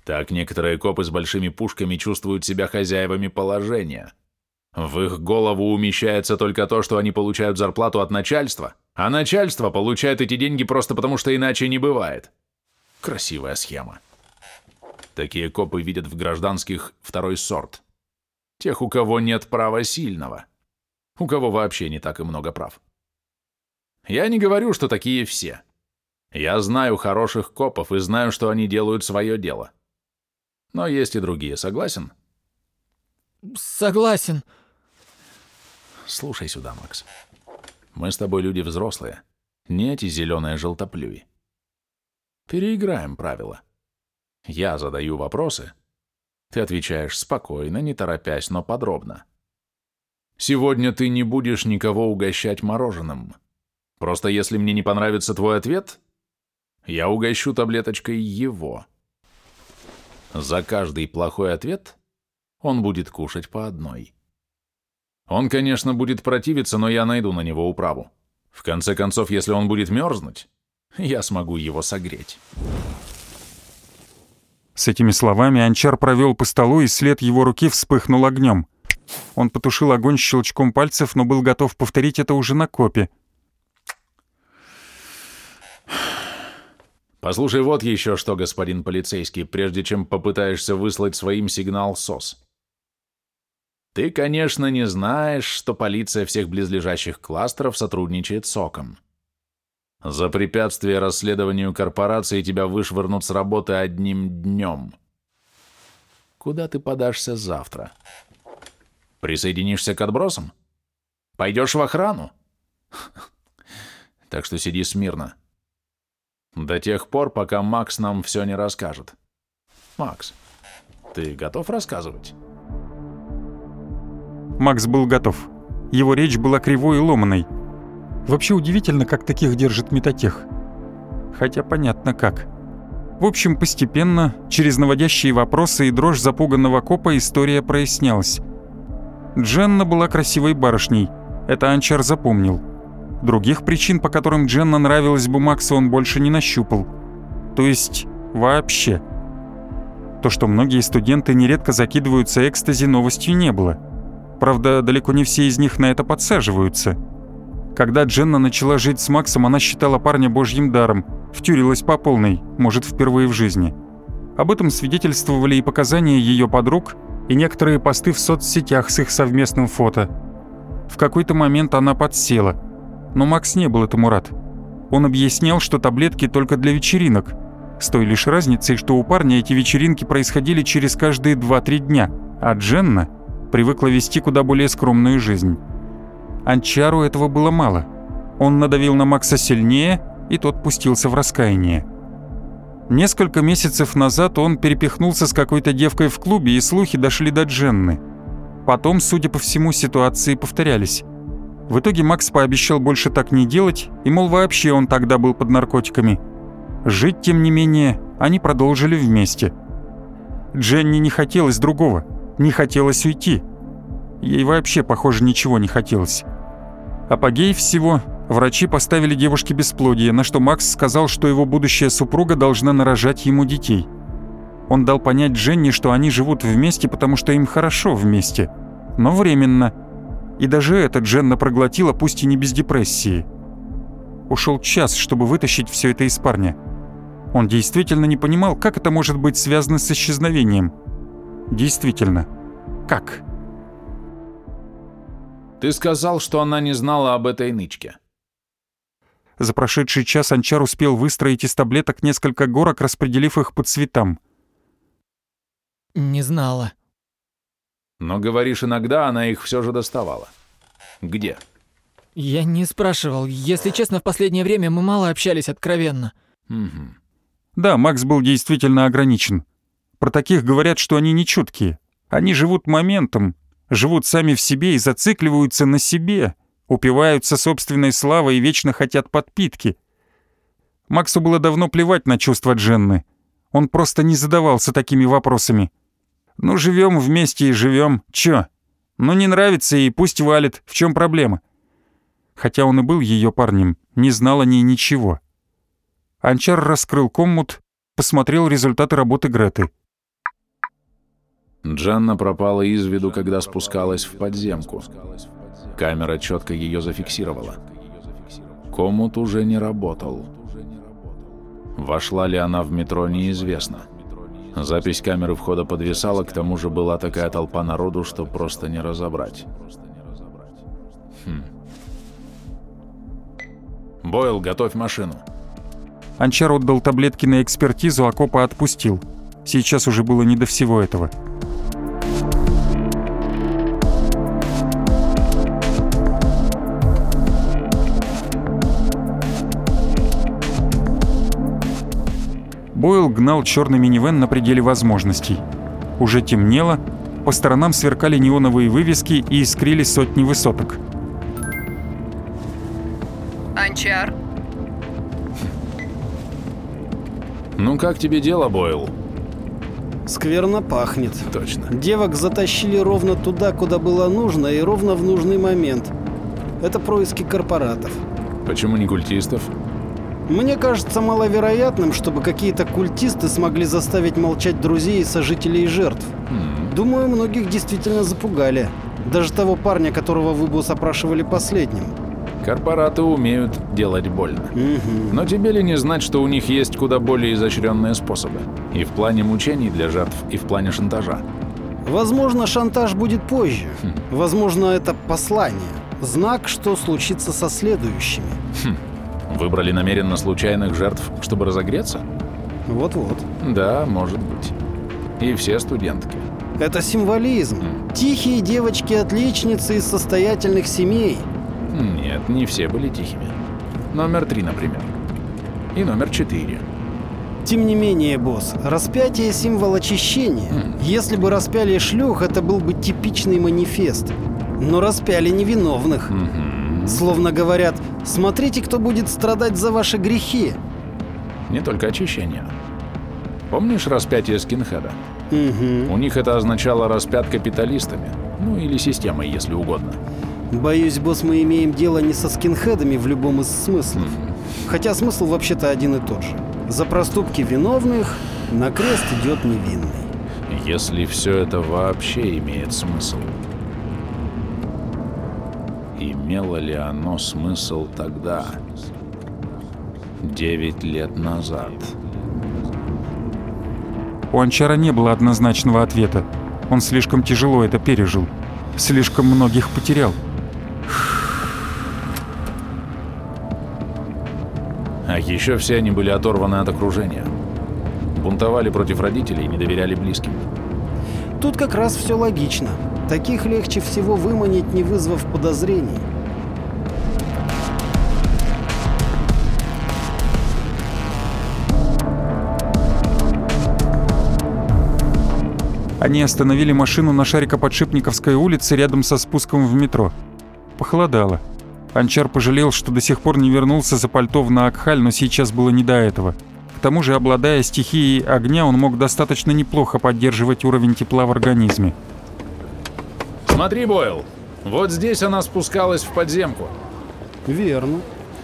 Так некоторые копы с большими пушками чувствуют себя хозяевами положения. В их голову умещается только то, что они получают зарплату от начальства, а начальство получает эти деньги просто потому, что иначе не бывает. Красивая схема. Такие копы видят в гражданских второй сорт. Тех, у кого нет права сильного. У кого вообще не так и много прав. Я не говорю, что такие все. Я знаю хороших копов и знаю, что они делают свое дело. Но есть и другие, согласен? Согласен. Слушай сюда, Макс. Мы с тобой люди взрослые, не эти зеленые желтоплюи. Переиграем правила. Я задаю вопросы. Ты отвечаешь спокойно, не торопясь, но подробно. Сегодня ты не будешь никого угощать мороженым. Просто если мне не понравится твой ответ, я угощу таблеточкой его. За каждый плохой ответ он будет кушать по одной. Он, конечно, будет противиться, но я найду на него управу. В конце концов, если он будет мерзнуть, я смогу его согреть. С этими словами Анчар провел по столу, и след его руки вспыхнул огнем. Он потушил огонь щелчком пальцев, но был готов повторить это уже на копе. Послушай, вот еще что, господин полицейский, прежде чем попытаешься выслать своим сигнал СОС. Ты, конечно, не знаешь, что полиция всех близлежащих кластеров сотрудничает с ОКом. За препятствие расследованию корпорации тебя вышвырнут с работы одним днем. Куда ты подашься завтра? Присоединишься к отбросам? Пойдешь в охрану? Так что сиди смирно. До тех пор, пока Макс нам все не расскажет. Макс, ты готов рассказывать? Макс был готов. Его речь была кривой и ломаной. Вообще удивительно, как таких держит метатех. Хотя понятно как. В общем, постепенно, через наводящие вопросы и дрожь запуганного копа, история прояснялась. Дженна была красивой барышней. Это Анчар запомнил. Других причин, по которым Дженна нравилась бы Максу, он больше не нащупал. То есть вообще. То, что многие студенты нередко закидываются экстази, новостью не было. Правда, далеко не все из них на это подсаживаются. Когда Дженна начала жить с Максом, она считала парня божьим даром, втюрилась по полной, может, впервые в жизни. Об этом свидетельствовали и показания ее подруг, и некоторые посты в соцсетях с их совместным фото. В какой-то момент она подсела – но Макс не был этому рад. Он объяснял, что таблетки только для вечеринок, с той лишь разницей, что у парня эти вечеринки происходили через каждые 2-3 дня, а Дженна привыкла вести куда более скромную жизнь. Анчару этого было мало. Он надавил на Макса сильнее, и тот пустился в раскаяние. Несколько месяцев назад он перепихнулся с какой-то девкой в клубе, и слухи дошли до Дженны. Потом, судя по всему, ситуации повторялись. В итоге Макс пообещал больше так не делать, и, мол, вообще он тогда был под наркотиками. Жить, тем не менее, они продолжили вместе. Дженни не хотелось другого, не хотелось уйти. Ей вообще, похоже, ничего не хотелось. Апогей всего – врачи поставили девушке бесплодие, на что Макс сказал, что его будущая супруга должна нарожать ему детей. Он дал понять Дженни, что они живут вместе, потому что им хорошо вместе, но временно. И даже это Дженна проглотила, пусть и не без депрессии. Ушел час, чтобы вытащить все это из парня. Он действительно не понимал, как это может быть связано с исчезновением. Действительно. Как? Ты сказал, что она не знала об этой нычке. За прошедший час Анчар успел выстроить из таблеток несколько горок, распределив их по цветам. Не знала. Но, говоришь, иногда она их все же доставала. Где? Я не спрашивал. Если честно, в последнее время мы мало общались откровенно. Угу. Да, Макс был действительно ограничен. Про таких говорят, что они не чуткие. Они живут моментом, живут сами в себе и зацикливаются на себе, упиваются собственной славой и вечно хотят подпитки. Максу было давно плевать на чувства Дженны. Он просто не задавался такими вопросами. «Ну, живем вместе и живем. Чё? Ну, не нравится и пусть валит. В чем проблема?» Хотя он и был ее парнем, не знал о ней ничего. Анчар раскрыл коммут, посмотрел результаты работы Греты. Джанна пропала из виду, когда спускалась в подземку. Камера четко ее зафиксировала. Коммут уже не работал. Вошла ли она в метро, неизвестно. Запись камеры входа подвисала, к тому же была такая толпа народу, что просто не разобрать. Хм. Бойл, готовь машину. Анчар отдал таблетки на экспертизу, а копа отпустил. Сейчас уже было не до всего этого. Бойл гнал черный минивэн на пределе возможностей. Уже темнело, по сторонам сверкали неоновые вывески и искрили сотни высоток. Анчар, Ну как тебе дело, Бойл? Скверно пахнет. Точно. Девок затащили ровно туда, куда было нужно, и ровно в нужный момент. Это происки корпоратов. Почему не культистов? Мне кажется маловероятным, чтобы какие-то культисты смогли заставить молчать друзей и сожителей жертв. Хм. Думаю, многих действительно запугали. Даже того парня, которого вы босс опрашивали последним. Корпораты умеют делать больно. Но тебе ли не знать, что у них есть куда более изощренные способы? И в плане мучений для жертв, и в плане шантажа. Возможно, шантаж будет позже. Хм. Возможно, это послание. Знак, что случится со следующими. Выбрали намеренно случайных жертв, чтобы разогреться? Вот-вот. Да, может быть. И все студентки. Это символизм. Тихие девочки-отличницы из состоятельных семей. Нет, не все были тихими. Номер три, например. И номер четыре. Тем не менее, босс, распятие – символ очищения. Хм. Если бы распяли шлюх, это был бы типичный манифест. Но распяли невиновных. Мгм. Словно говорят, смотрите, кто будет страдать за ваши грехи. Не только очищение. Помнишь распятие скинхеда? Угу. У них это означало распят капиталистами. Ну или системой, если угодно. Боюсь, босс, мы имеем дело не со скинхедами в любом из смыслов. Хотя смысл вообще-то один и тот же. За проступки виновных на крест идет невинный. Если все это вообще имеет смысл. Имело ли оно смысл тогда? Девять лет назад. У Анчара не было однозначного ответа. Он слишком тяжело это пережил. Слишком многих потерял. А еще все они были оторваны от окружения. Бунтовали против родителей и не доверяли близким. Тут как раз все логично. Таких легче всего выманить, не вызвав подозрений. Они остановили машину на Шарикоподшипниковской улице рядом со спуском в метро. Похолодало. Анчар пожалел, что до сих пор не вернулся за пальто в Наакхаль, но сейчас было не до этого. К тому же, обладая стихией огня, он мог достаточно неплохо поддерживать уровень тепла в организме. Смотри, Бойл, вот здесь она спускалась в подземку. Верно.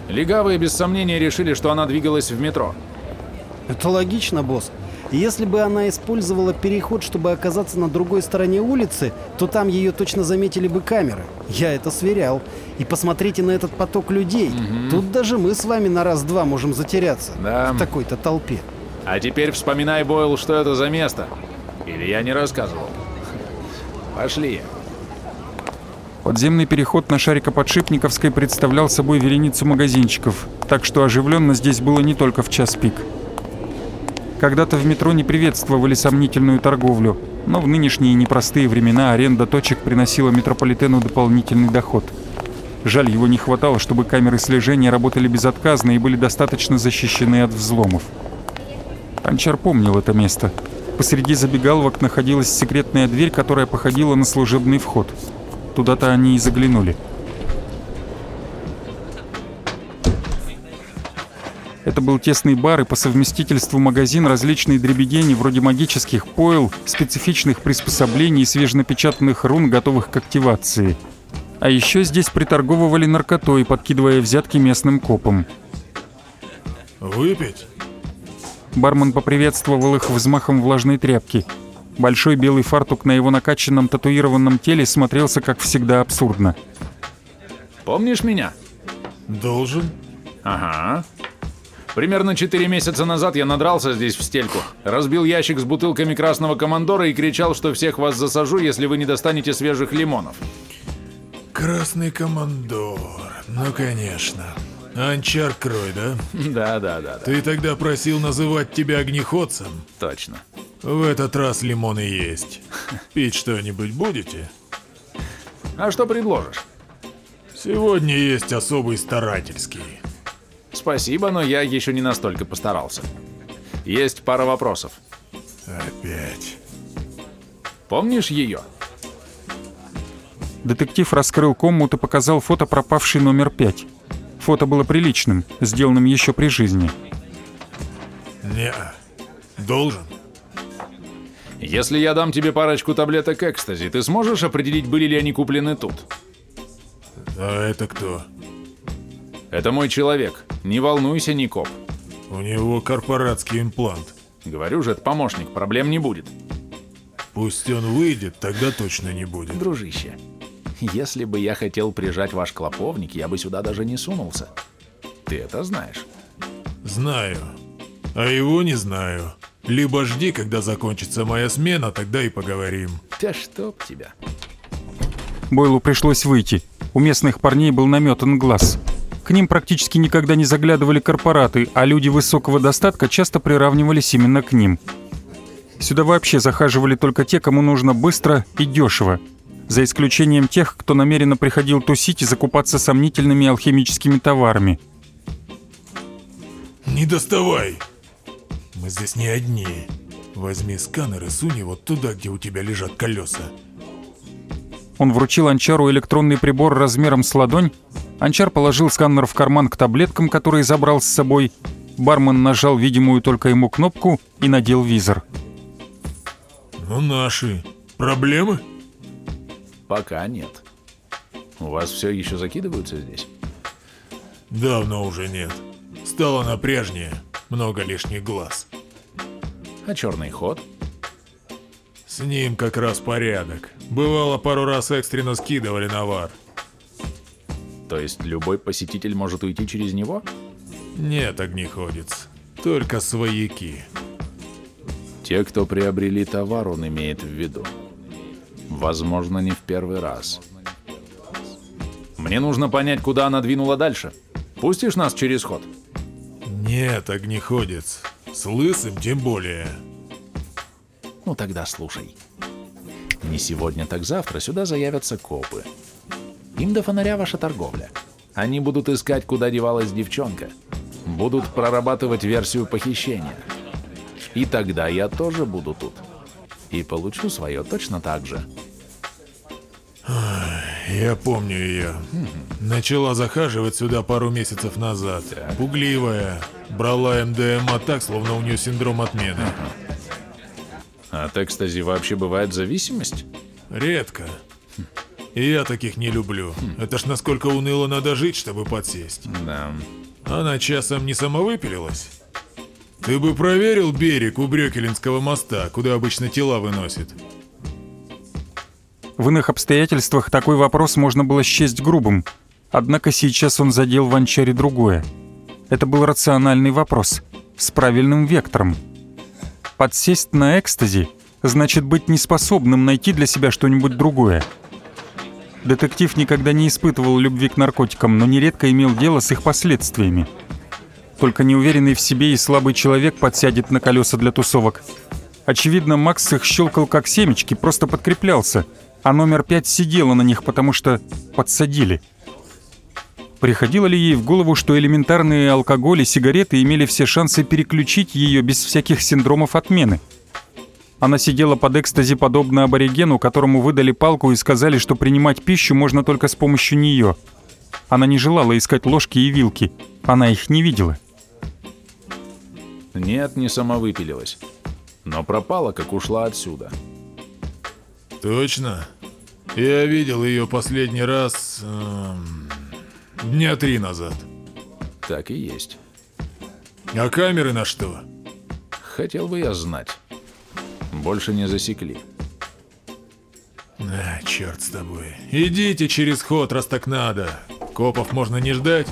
Легавые без сомнения решили, что она двигалась в метро. Это логично, босс. Если бы она использовала переход, чтобы оказаться на другой стороне улицы, то там ее точно заметили бы камеры. Я это сверял. И посмотрите на этот поток людей. Тут даже мы с вами на раз-два можем затеряться. Да. В такой-то толпе. А теперь вспоминай, Бойл, что это за место. Или я не рассказывал. Пошли. Подземный переход на Шарикоподшипниковской представлял собой вереницу магазинчиков, так что оживленно здесь было не только в час пик. Когда-то в метро не приветствовали сомнительную торговлю, но в нынешние непростые времена аренда точек приносила метрополитену дополнительный доход. Жаль, его не хватало, чтобы камеры слежения работали безотказно и были достаточно защищены от взломов. Анчар помнил это место. Посреди забегаловок находилась секретная дверь, которая походила на служебный вход. Туда-то они и заглянули. Это был тесный бар и по совместительству магазин различной дребедени вроде магических пойл, специфичных приспособлений и свеженапечатанных рун, готовых к активации. А еще здесь приторговывали наркотой, подкидывая взятки местным копам. Выпить? Бармен поприветствовал их взмахом влажной тряпки. Большой белый фартук на его накачанном татуированном теле смотрелся, как всегда, абсурдно. Помнишь меня? Должен. Ага. Примерно 4 месяца назад я надрался здесь в стельку, разбил ящик с бутылками красного командора и кричал, что всех вас засажу, если вы не достанете свежих лимонов. Красный командор. Ну, конечно. Анчар Крой, да? Да, да, да. Ты тогда просил называть тебя огнеходцем? Точно. В этот раз лимоны есть. Пить что-нибудь будете? А что предложишь? Сегодня есть особый старательский. Спасибо, но я еще не настолько постарался. Есть пара вопросов. Опять. Помнишь ее? Детектив раскрыл коммут и показал фото пропавшей номер пять. Фото было приличным, сделанным еще при жизни. Не, должен. Если я дам тебе парочку таблеток экстази, ты сможешь определить, были ли они куплены тут? А это кто? Это мой человек. Не волнуйся, не коп. У него корпоратский имплант. Говорю же, это помощник, проблем не будет. Пусть он выйдет, тогда точно не будет. Дружище, если бы я хотел прижать ваш клоповник, я бы сюда даже не сунулся. Ты это знаешь. Знаю. А его не знаю. Либо жди, когда закончится моя смена, тогда и поговорим. Да чтоб тебя. Бойлу пришлось выйти. У местных парней был наметан глаз. К ним практически никогда не заглядывали корпораты, а люди высокого достатка часто приравнивались именно к ним. Сюда вообще захаживали только те, кому нужно быстро и дешево, за исключением тех, кто намеренно приходил тусить и закупаться сомнительными алхимическими товарами. Не доставай! Мы здесь не одни. Возьми сканер и сунь его туда, где у тебя лежат колеса. Он вручил Анчару электронный прибор размером с ладонь. Анчар положил сканер в карман к таблеткам, которые забрал с собой. Бармен нажал видимую только ему кнопку и надел визор. Ну, наши. Проблемы? Пока нет. У вас все еще закидываются здесь? Давно уже нет. Стало напряжнее. Много лишних глаз. А черный ход? С ним как раз порядок. Бывало, пару раз экстренно скидывали навар. То есть любой посетитель может уйти через него? Нет, огнеходец. Только свояки. Те, кто приобрели товар, он имеет в виду. Возможно, не в первый раз. Мне нужно понять, куда она двинула дальше. Пустишь нас через ход? Нет, огнеходец. С лысым тем более. Ну тогда слушай. Не сегодня, так завтра сюда заявятся копы. Им до фонаря ваша торговля. Они будут искать, куда девалась девчонка. Будут прорабатывать версию похищения. И тогда я тоже буду тут. И получу свое точно так же. Я помню ее. Начала захаживать сюда пару месяцев назад. Пугливая. Брала МДМА так, словно у нее синдром отмены. От экстази вообще бывает зависимость? Редко. И я таких не люблю. Это ж насколько уныло надо жить, чтобы подсесть. Да. Она часом не самовыпилилась? Ты бы проверил берег у Брёкелинского моста, куда обычно тела выносят. В иных обстоятельствах такой вопрос можно было счесть грубым. Однако сейчас он задел в Анчаре другое. Это был рациональный вопрос, с правильным вектором. Подсесть на экстази значит быть неспособным найти для себя что-нибудь другое. Детектив никогда не испытывал любви к наркотикам, но нередко имел дело с их последствиями. Только неуверенный в себе и слабый человек подсядет на колеса для тусовок. Очевидно, Макс их щелкал как семечки, просто подкреплялся, а номер пять сидела на них, потому что подсадили. Приходило ли ей в голову, что элементарные алкоголь и сигареты имели все шансы переключить ее без всяких синдромов отмены? Она сидела под экстази подобно аборигену, которому выдали палку и сказали, что принимать пищу можно только с помощью нее. Она не желала искать ложки и вилки. Она их не видела. Нет, не самовыпилилась. Но пропала, как ушла отсюда. Точно? Я видел ее последний раз... эм, дня три назад. Так и есть. А камеры на что? Хотел бы я знать. Больше не засекли. А, черт с тобой. Идите через ход, раз так надо. Копов можно не ждать?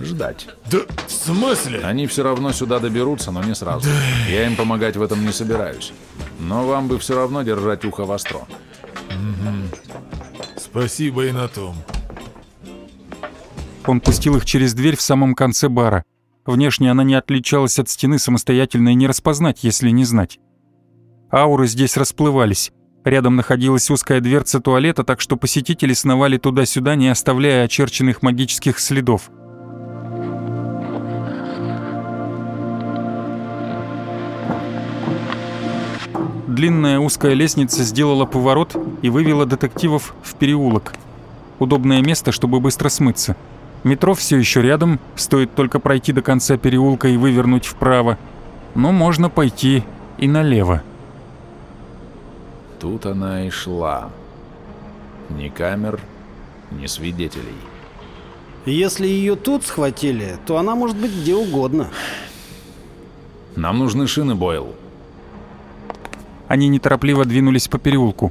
Ждать. Да в смысле? Они все равно сюда доберутся, но не сразу. Я им помогать в этом не собираюсь. Но вам бы все равно держать ухо востро. Спасибо и на том. Он пустил их через дверь в самом конце бара. Внешне она не отличалась от стены самостоятельно и не распознать, если не знать. Ауры здесь расплывались. Рядом находилась узкая дверца туалета, так что посетители сновали туда-сюда, не оставляя очерченных магических следов. Длинная узкая лестница сделала поворот и вывела детективов в переулок. Удобное место, чтобы быстро смыться. Метро все еще рядом, стоит только пройти до конца переулка и вывернуть вправо. Но можно пойти и налево. Тут она и шла. Ни камер, ни свидетелей. Если ее тут схватили, то она может быть где угодно. Нам нужны шины, Бойл. Они неторопливо двинулись по переулку.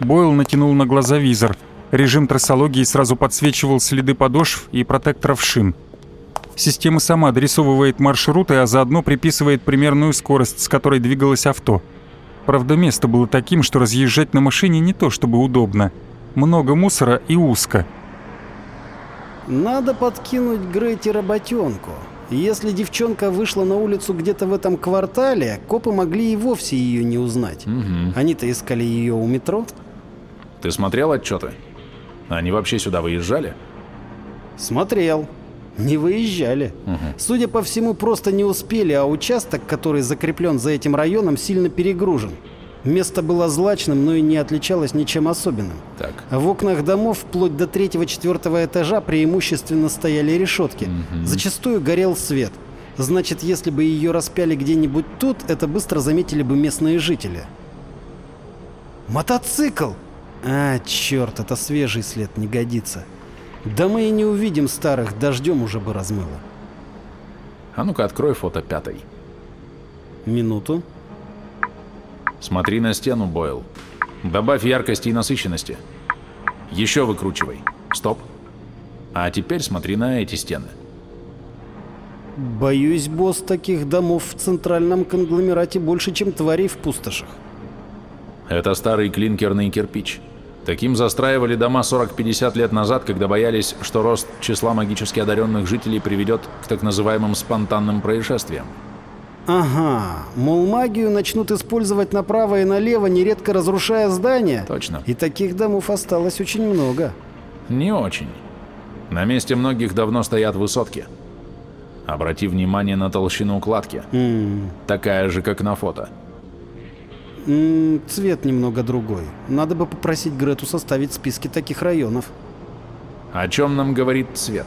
Бойл натянул на глаза визор. Режим трассологии сразу подсвечивал следы подошв и протекторов шин. Система сама дорисовывает маршруты, а заодно приписывает примерную скорость, с которой двигалось авто. Правда, место было таким, что разъезжать на машине не то чтобы удобно. Много мусора и узко. Надо подкинуть Грете работенку. Если девчонка вышла на улицу где-то в этом квартале, копы могли и вовсе ее не узнать. Угу. Они-то искали ее у метро. Ты смотрел отчеты? Они вообще сюда выезжали? Смотрел. Не выезжали. Угу. Судя по всему, просто не успели, а участок, который закреплен за этим районом, сильно перегружен. Место было злачным, но и не отличалось ничем особенным. Так. В окнах домов вплоть до третьего-четвертого этажа преимущественно стояли решетки. Мгм. Зачастую горел свет. Значит, если бы ее распяли где-нибудь тут, это быстро заметили бы местные жители. Мотоцикл! А, черт, это свежий след, не годится. Да мы и не увидим старых, дождем уже бы размыло. А ну-ка открой фото пятой. Минуту. Смотри на стену, Бойл. Добавь яркости и насыщенности. Еще выкручивай. Стоп. А теперь смотри на эти стены. Боюсь, босс, таких домов в центральном конгломерате больше, чем тварей в пустошах. Это старый клинкерный кирпич. Таким застраивали дома 40-50 лет назад, когда боялись, что рост числа магически одаренных жителей приведет к так называемым спонтанным происшествиям. Ага, мол, магию начнут использовать направо и налево, нередко разрушая здания. Точно. И таких домов осталось очень много. Не очень. На месте многих давно стоят высотки. Обрати внимание на толщину кладки. М, Такая же, как на фото. М, цвет немного другой. Надо бы попросить Грету составить списки таких районов. О чем нам говорит цвет?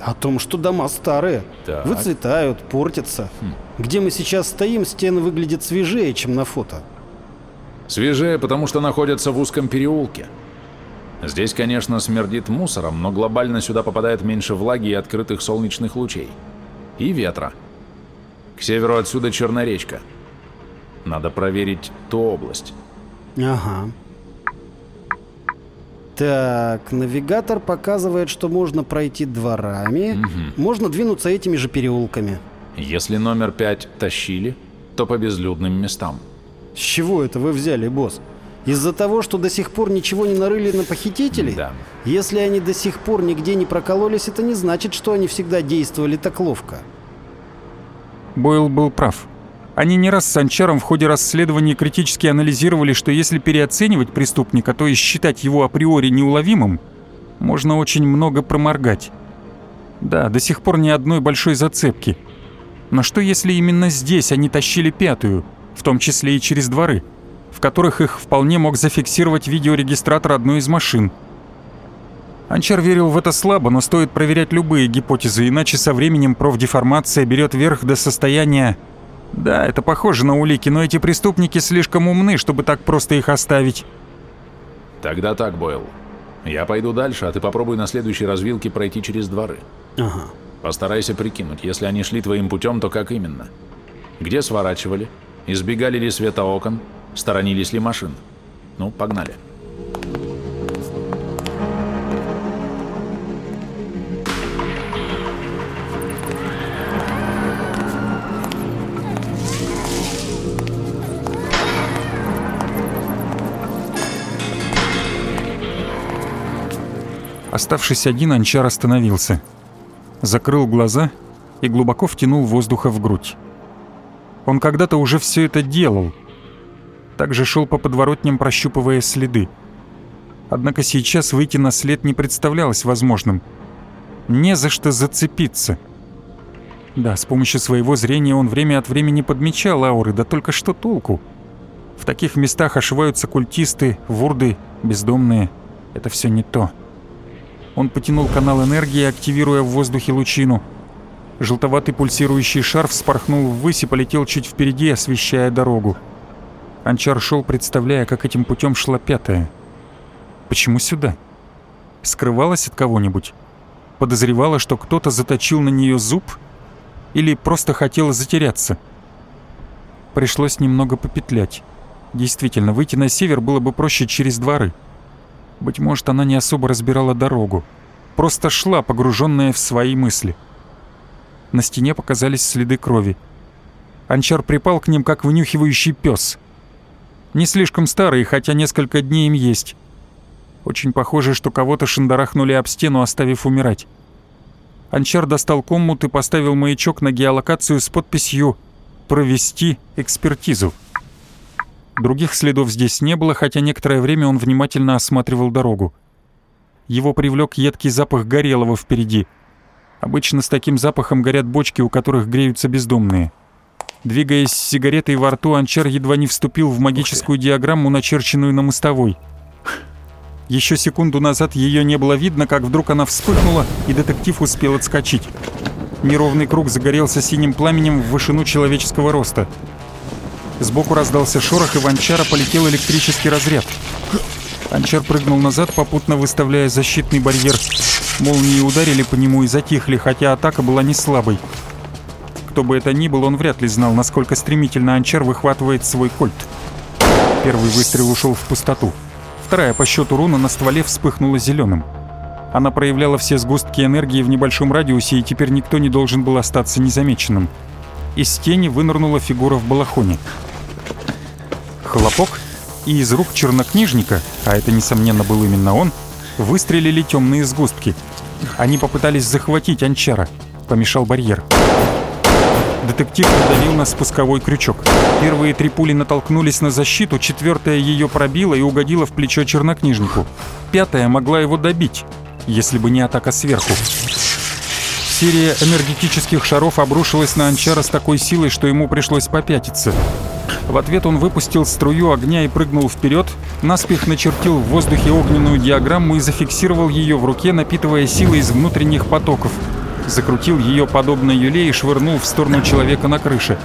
О том, что дома старые, Так. выцветают, портятся. Где мы сейчас стоим, стены выглядят свежее, чем на фото. Свежее, потому что находятся в узком переулке. Здесь, конечно, смердит мусором, но глобально сюда попадает меньше влаги и открытых солнечных лучей. И ветра. К северу отсюда Черноречка. Надо проверить ту область. Ага. Так, навигатор показывает, что можно пройти дворами, можно двинуться этими же переулками. Если номер пять тащили, то по безлюдным местам. С чего это вы взяли, босс? Из-за того, что до сих пор ничего не нарыли на похитителей? Да. Если они до сих пор нигде не прокололись, это не значит, что они всегда действовали так ловко. Бойл был прав. Они не раз с Анчаром в ходе расследования критически анализировали, что если переоценивать преступника, то и считать его априори неуловимым, можно очень много проморгать. Да, до сих пор ни одной большой зацепки. Но что если именно здесь они тащили пятую, в том числе и через дворы, в которых их вполне мог зафиксировать видеорегистратор одной из машин? Анчар верил в это слабо, но стоит проверять любые гипотезы, иначе со временем профдеформация берет верх до состояния да, это похоже на улики, но эти преступники слишком умны, чтобы так просто их оставить. Тогда так, Бойл. Я пойду дальше, а ты попробуй на следующей развилке пройти через дворы. Ага. Постарайся прикинуть, если они шли твоим путем, то как именно? Где сворачивали? Избегали ли света окон? Сторонились ли машин? Ну, погнали. Оставшись один, Анчар остановился. Закрыл глаза и глубоко втянул воздуха в грудь. Он когда-то уже все это делал. Также шел по подворотням, прощупывая следы. Однако сейчас выйти на след не представлялось возможным. Не за что зацепиться. Да, с помощью своего зрения он время от времени подмечал ауры, да только что толку? В таких местах ошиваются культисты, вурды, бездомные. Это все не то. Он потянул канал энергии, активируя в воздухе лучину. Желтоватый пульсирующий шар вспорхнул ввысь и полетел чуть впереди, освещая дорогу. Анчар шел, представляя, как этим путем шла пятая. Почему сюда? Скрывалась от кого-нибудь? Подозревала, что кто-то заточил на нее зуб? Или просто хотела затеряться? Пришлось немного попетлять. Действительно, выйти на север было бы проще через дворы. Быть может, она не особо разбирала дорогу. Просто шла, погруженная в свои мысли. На стене показались следы крови. Анчар припал к ним, как вынюхивающий пес. Не слишком старые, хотя несколько дней им есть. Очень похоже, что кого-то шандарахнули об стену, оставив умирать. Анчар достал коммут и поставил маячок на геолокацию с подписью «Провести экспертизу». Других следов здесь не было, хотя некоторое время он внимательно осматривал дорогу. Его привлек едкий запах горелого впереди. Обычно с таким запахом горят бочки, у которых греются бездомные. Двигаясь с сигаретой во рту, Анчар едва не вступил в магическую диаграмму, начерченную на мостовой. Еще секунду назад ее не было видно, как вдруг она вспыхнула, и детектив успел отскочить. Неровный круг загорелся синим пламенем в вышину человеческого роста. Сбоку раздался шорох, и в Анчара полетел электрический разряд. Анчар прыгнул назад, попутно выставляя защитный барьер. Молнии ударили по нему и затихли, хотя атака была не слабой. Кто бы это ни был, он вряд ли знал, насколько стремительно Анчар выхватывает свой кольт. Первый выстрел ушел в пустоту. Вторая по счету руна на стволе вспыхнула зеленым. Она проявляла все сгустки энергии в небольшом радиусе, и теперь никто не должен был остаться незамеченным. Из тени вынырнула фигура в балахоне. Хлопок, и из рук чернокнижника, а это, несомненно, был именно он, выстрелили темные сгустки. Они попытались захватить Анчара. Помешал барьер. Детектив надавил на спусковой крючок. Первые три пули натолкнулись на защиту, четвертая ее пробила и угодила в плечо чернокнижнику. Пятая могла его добить, если бы не атака сверху. Серия энергетических шаров обрушилась на Анчара с такой силой, что ему пришлось попятиться. В ответ он выпустил струю огня и прыгнул вперед, наспех начертил в воздухе огненную диаграмму и зафиксировал ее в руке, напитывая силой из внутренних потоков. Закрутил ее подобно юле и швырнул в сторону человека на крыше.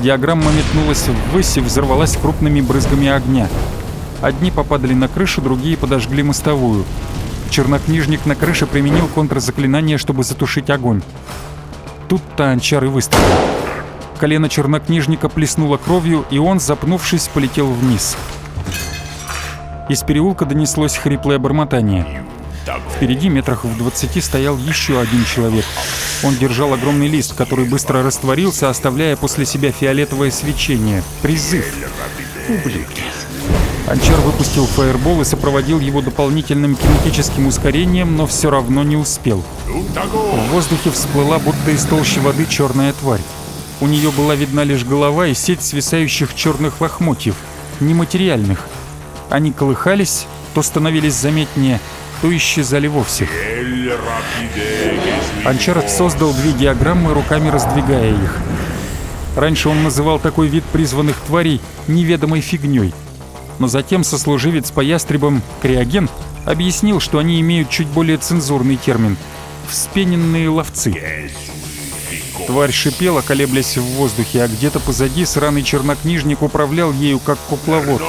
Диаграмма метнулась ввысь и взорвалась крупными брызгами огня. Одни попадали на крышу, другие подожгли мостовую. Чернокнижник на крыше применил контрзаклинание, чтобы затушить огонь. Тут-то Анчар и выстрелил. Колено чернокнижника плеснуло кровью, и он, запнувшись, полетел вниз. Из переулка донеслось хриплое бормотание. Впереди метрах в двадцати стоял еще один человек. Он держал огромный лист, который быстро растворился, оставляя после себя фиолетовое свечение. Призыв. Ублюдки. Анчар выпустил фаербол и сопроводил его дополнительным кинетическим ускорением, но все равно не успел. В воздухе всплыла, будто из толщи воды, черная тварь. У нее была видна лишь голова и сеть свисающих черных лохмотьев, нематериальных. Они колыхались, то становились заметнее, то исчезали вовсе. Анчар создал две диаграммы, руками раздвигая их. Раньше он называл такой вид призванных тварей неведомой фигней. Но затем сослуживец по ястребам Криоген объяснил, что они имеют чуть более цензурный термин — «вспененные ловцы». Тварь шипела, колеблясь в воздухе, а где-то позади сраный чернокнижник управлял ею как кукловод.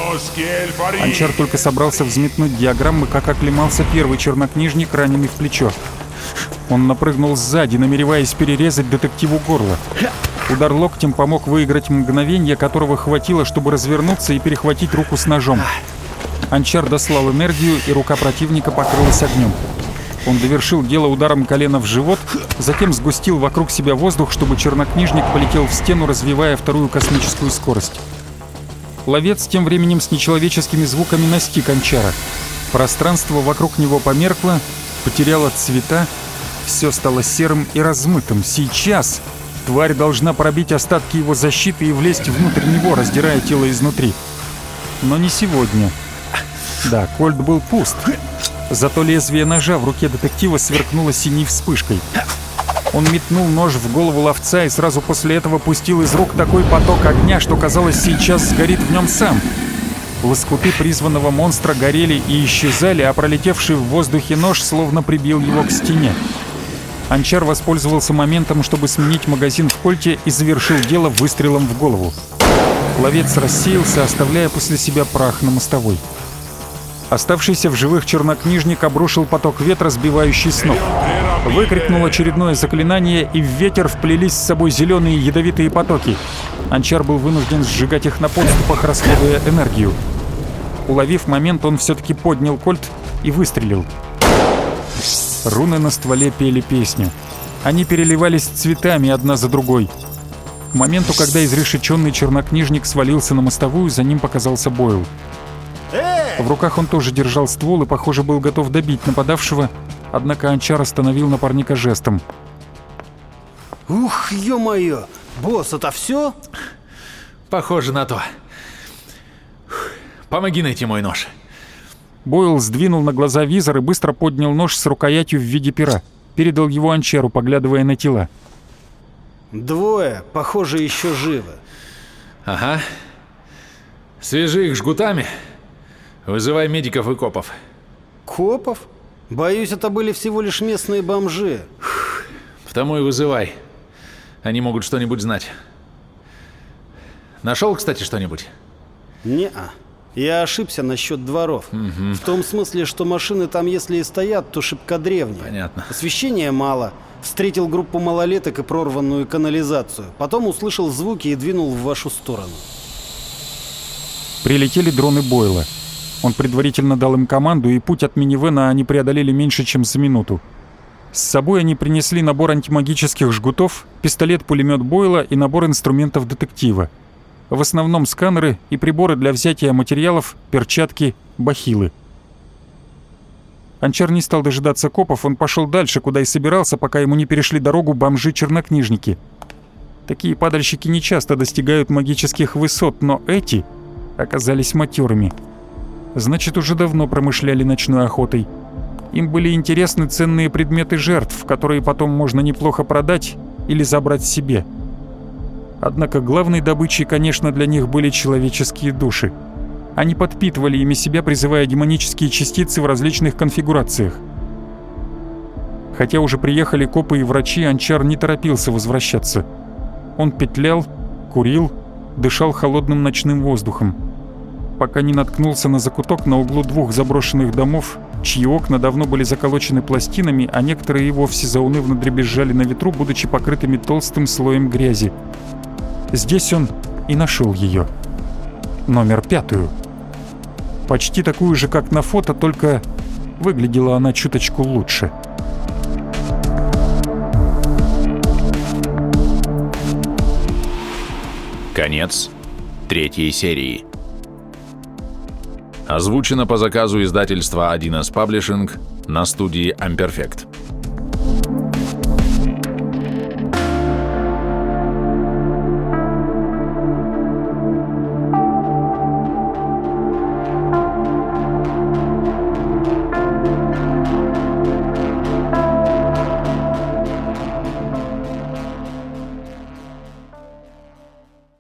Анчар только собрался взметнуть диаграммы, как оклемался первый чернокнижник, раненый в плечо. Он напрыгнул сзади, намереваясь перерезать детективу горло. Удар локтем помог выиграть мгновение, которого хватило, чтобы развернуться и перехватить руку с ножом. Анчар дослал энергию, и рука противника покрылась огнем. Он довершил дело ударом колена в живот, затем сгустил вокруг себя воздух, чтобы чернокнижник полетел в стену, развивая вторую космическую скорость. Ловец тем временем с нечеловеческими звуками настиг Анчара. Пространство вокруг него померкло, потеряло цвета, все стало серым и размытым. Сейчас тварь должна пробить остатки его защиты и влезть внутрь него, раздирая тело изнутри. Но не сегодня. Да, кольт был пуст. Зато лезвие ножа в руке детектива сверкнуло синей вспышкой. Он метнул нож в голову ловца и сразу после этого пустил из рук такой поток огня, что казалось, сейчас сгорит в нем сам. Лоскуты призванного монстра горели и исчезали, а пролетевший в воздухе нож словно прибил его к стене. Анчар воспользовался моментом, чтобы сменить магазин в кольте и завершил дело выстрелом в голову. Ловец рассеялся, оставляя после себя прах на мостовой. Оставшийся в живых чернокнижник обрушил поток ветра, сбивающий с ног. Выкрикнул очередное заклинание, и в ветер вплелись с собой зеленые ядовитые потоки. Анчар был вынужден сжигать их на подступах, расходуя энергию. Уловив момент, он все-таки поднял кольт и выстрелил. Руны на стволе пели песню. Они переливались цветами одна за другой. К моменту, когда изрешеченный чернокнижник свалился на мостовую, за ним показался Бойл. В руках он тоже держал ствол и, похоже, был готов добить нападавшего, однако Анчар остановил напарника жестом. Ух, ё-моё! Босс, это все? Похоже на то. Помоги найти мой нож. Бойл сдвинул на глаза визор и быстро поднял нож с рукоятью в виде пера. Передал его Анчару, поглядывая на тела. Двое, похоже, еще живы. Ага. Свяжи их жгутами. Вызывай медиков и копов. Копов? Боюсь, это были всего лишь местные бомжи. Потому и вызывай. Они могут что-нибудь знать. Нашел, кстати, что-нибудь? Не-а. Я ошибся насчет дворов. Угу. В том смысле, что машины там, если и стоят, то шибко древние. Понятно. Освещения мало. Встретил группу малолеток и прорванную канализацию. Потом услышал звуки и двинул в вашу сторону. Прилетели дроны Бойла. Он предварительно дал им команду, и путь от минивэна они преодолели меньше, чем за минуту. С собой они принесли набор антимагических жгутов, пистолет-пулемет Бойла и набор инструментов детектива. В основном сканеры и приборы для взятия материалов, перчатки, бахилы. Анчар не стал дожидаться копов, он пошел дальше, куда и собирался, пока ему не перешли дорогу бомжи-чернокнижники. Такие падальщики не часто достигают магических высот, но эти оказались матерыми. Значит, уже давно промышляли ночной охотой. Им были интересны ценные предметы жертв, которые потом можно неплохо продать или забрать себе. Однако главной добычей, конечно, для них были человеческие души. Они подпитывали ими себя, призывая демонические частицы в различных конфигурациях. Хотя уже приехали копы и врачи, Анчар не торопился возвращаться. Он петлял, курил, дышал холодным ночным воздухом. Пока не наткнулся на закуток на углу двух заброшенных домов, чьи окна давно были заколочены пластинами, а некоторые и вовсе заунывно дребезжали на ветру, будучи покрытыми толстым слоем грязи. Здесь он и нашел ее. Номер пятую. Почти такую же, как на фото, только выглядела она чуточку лучше. Конец третьей серии. Озвучено по заказу издательства 1С Паблишинг на студии Amperfect.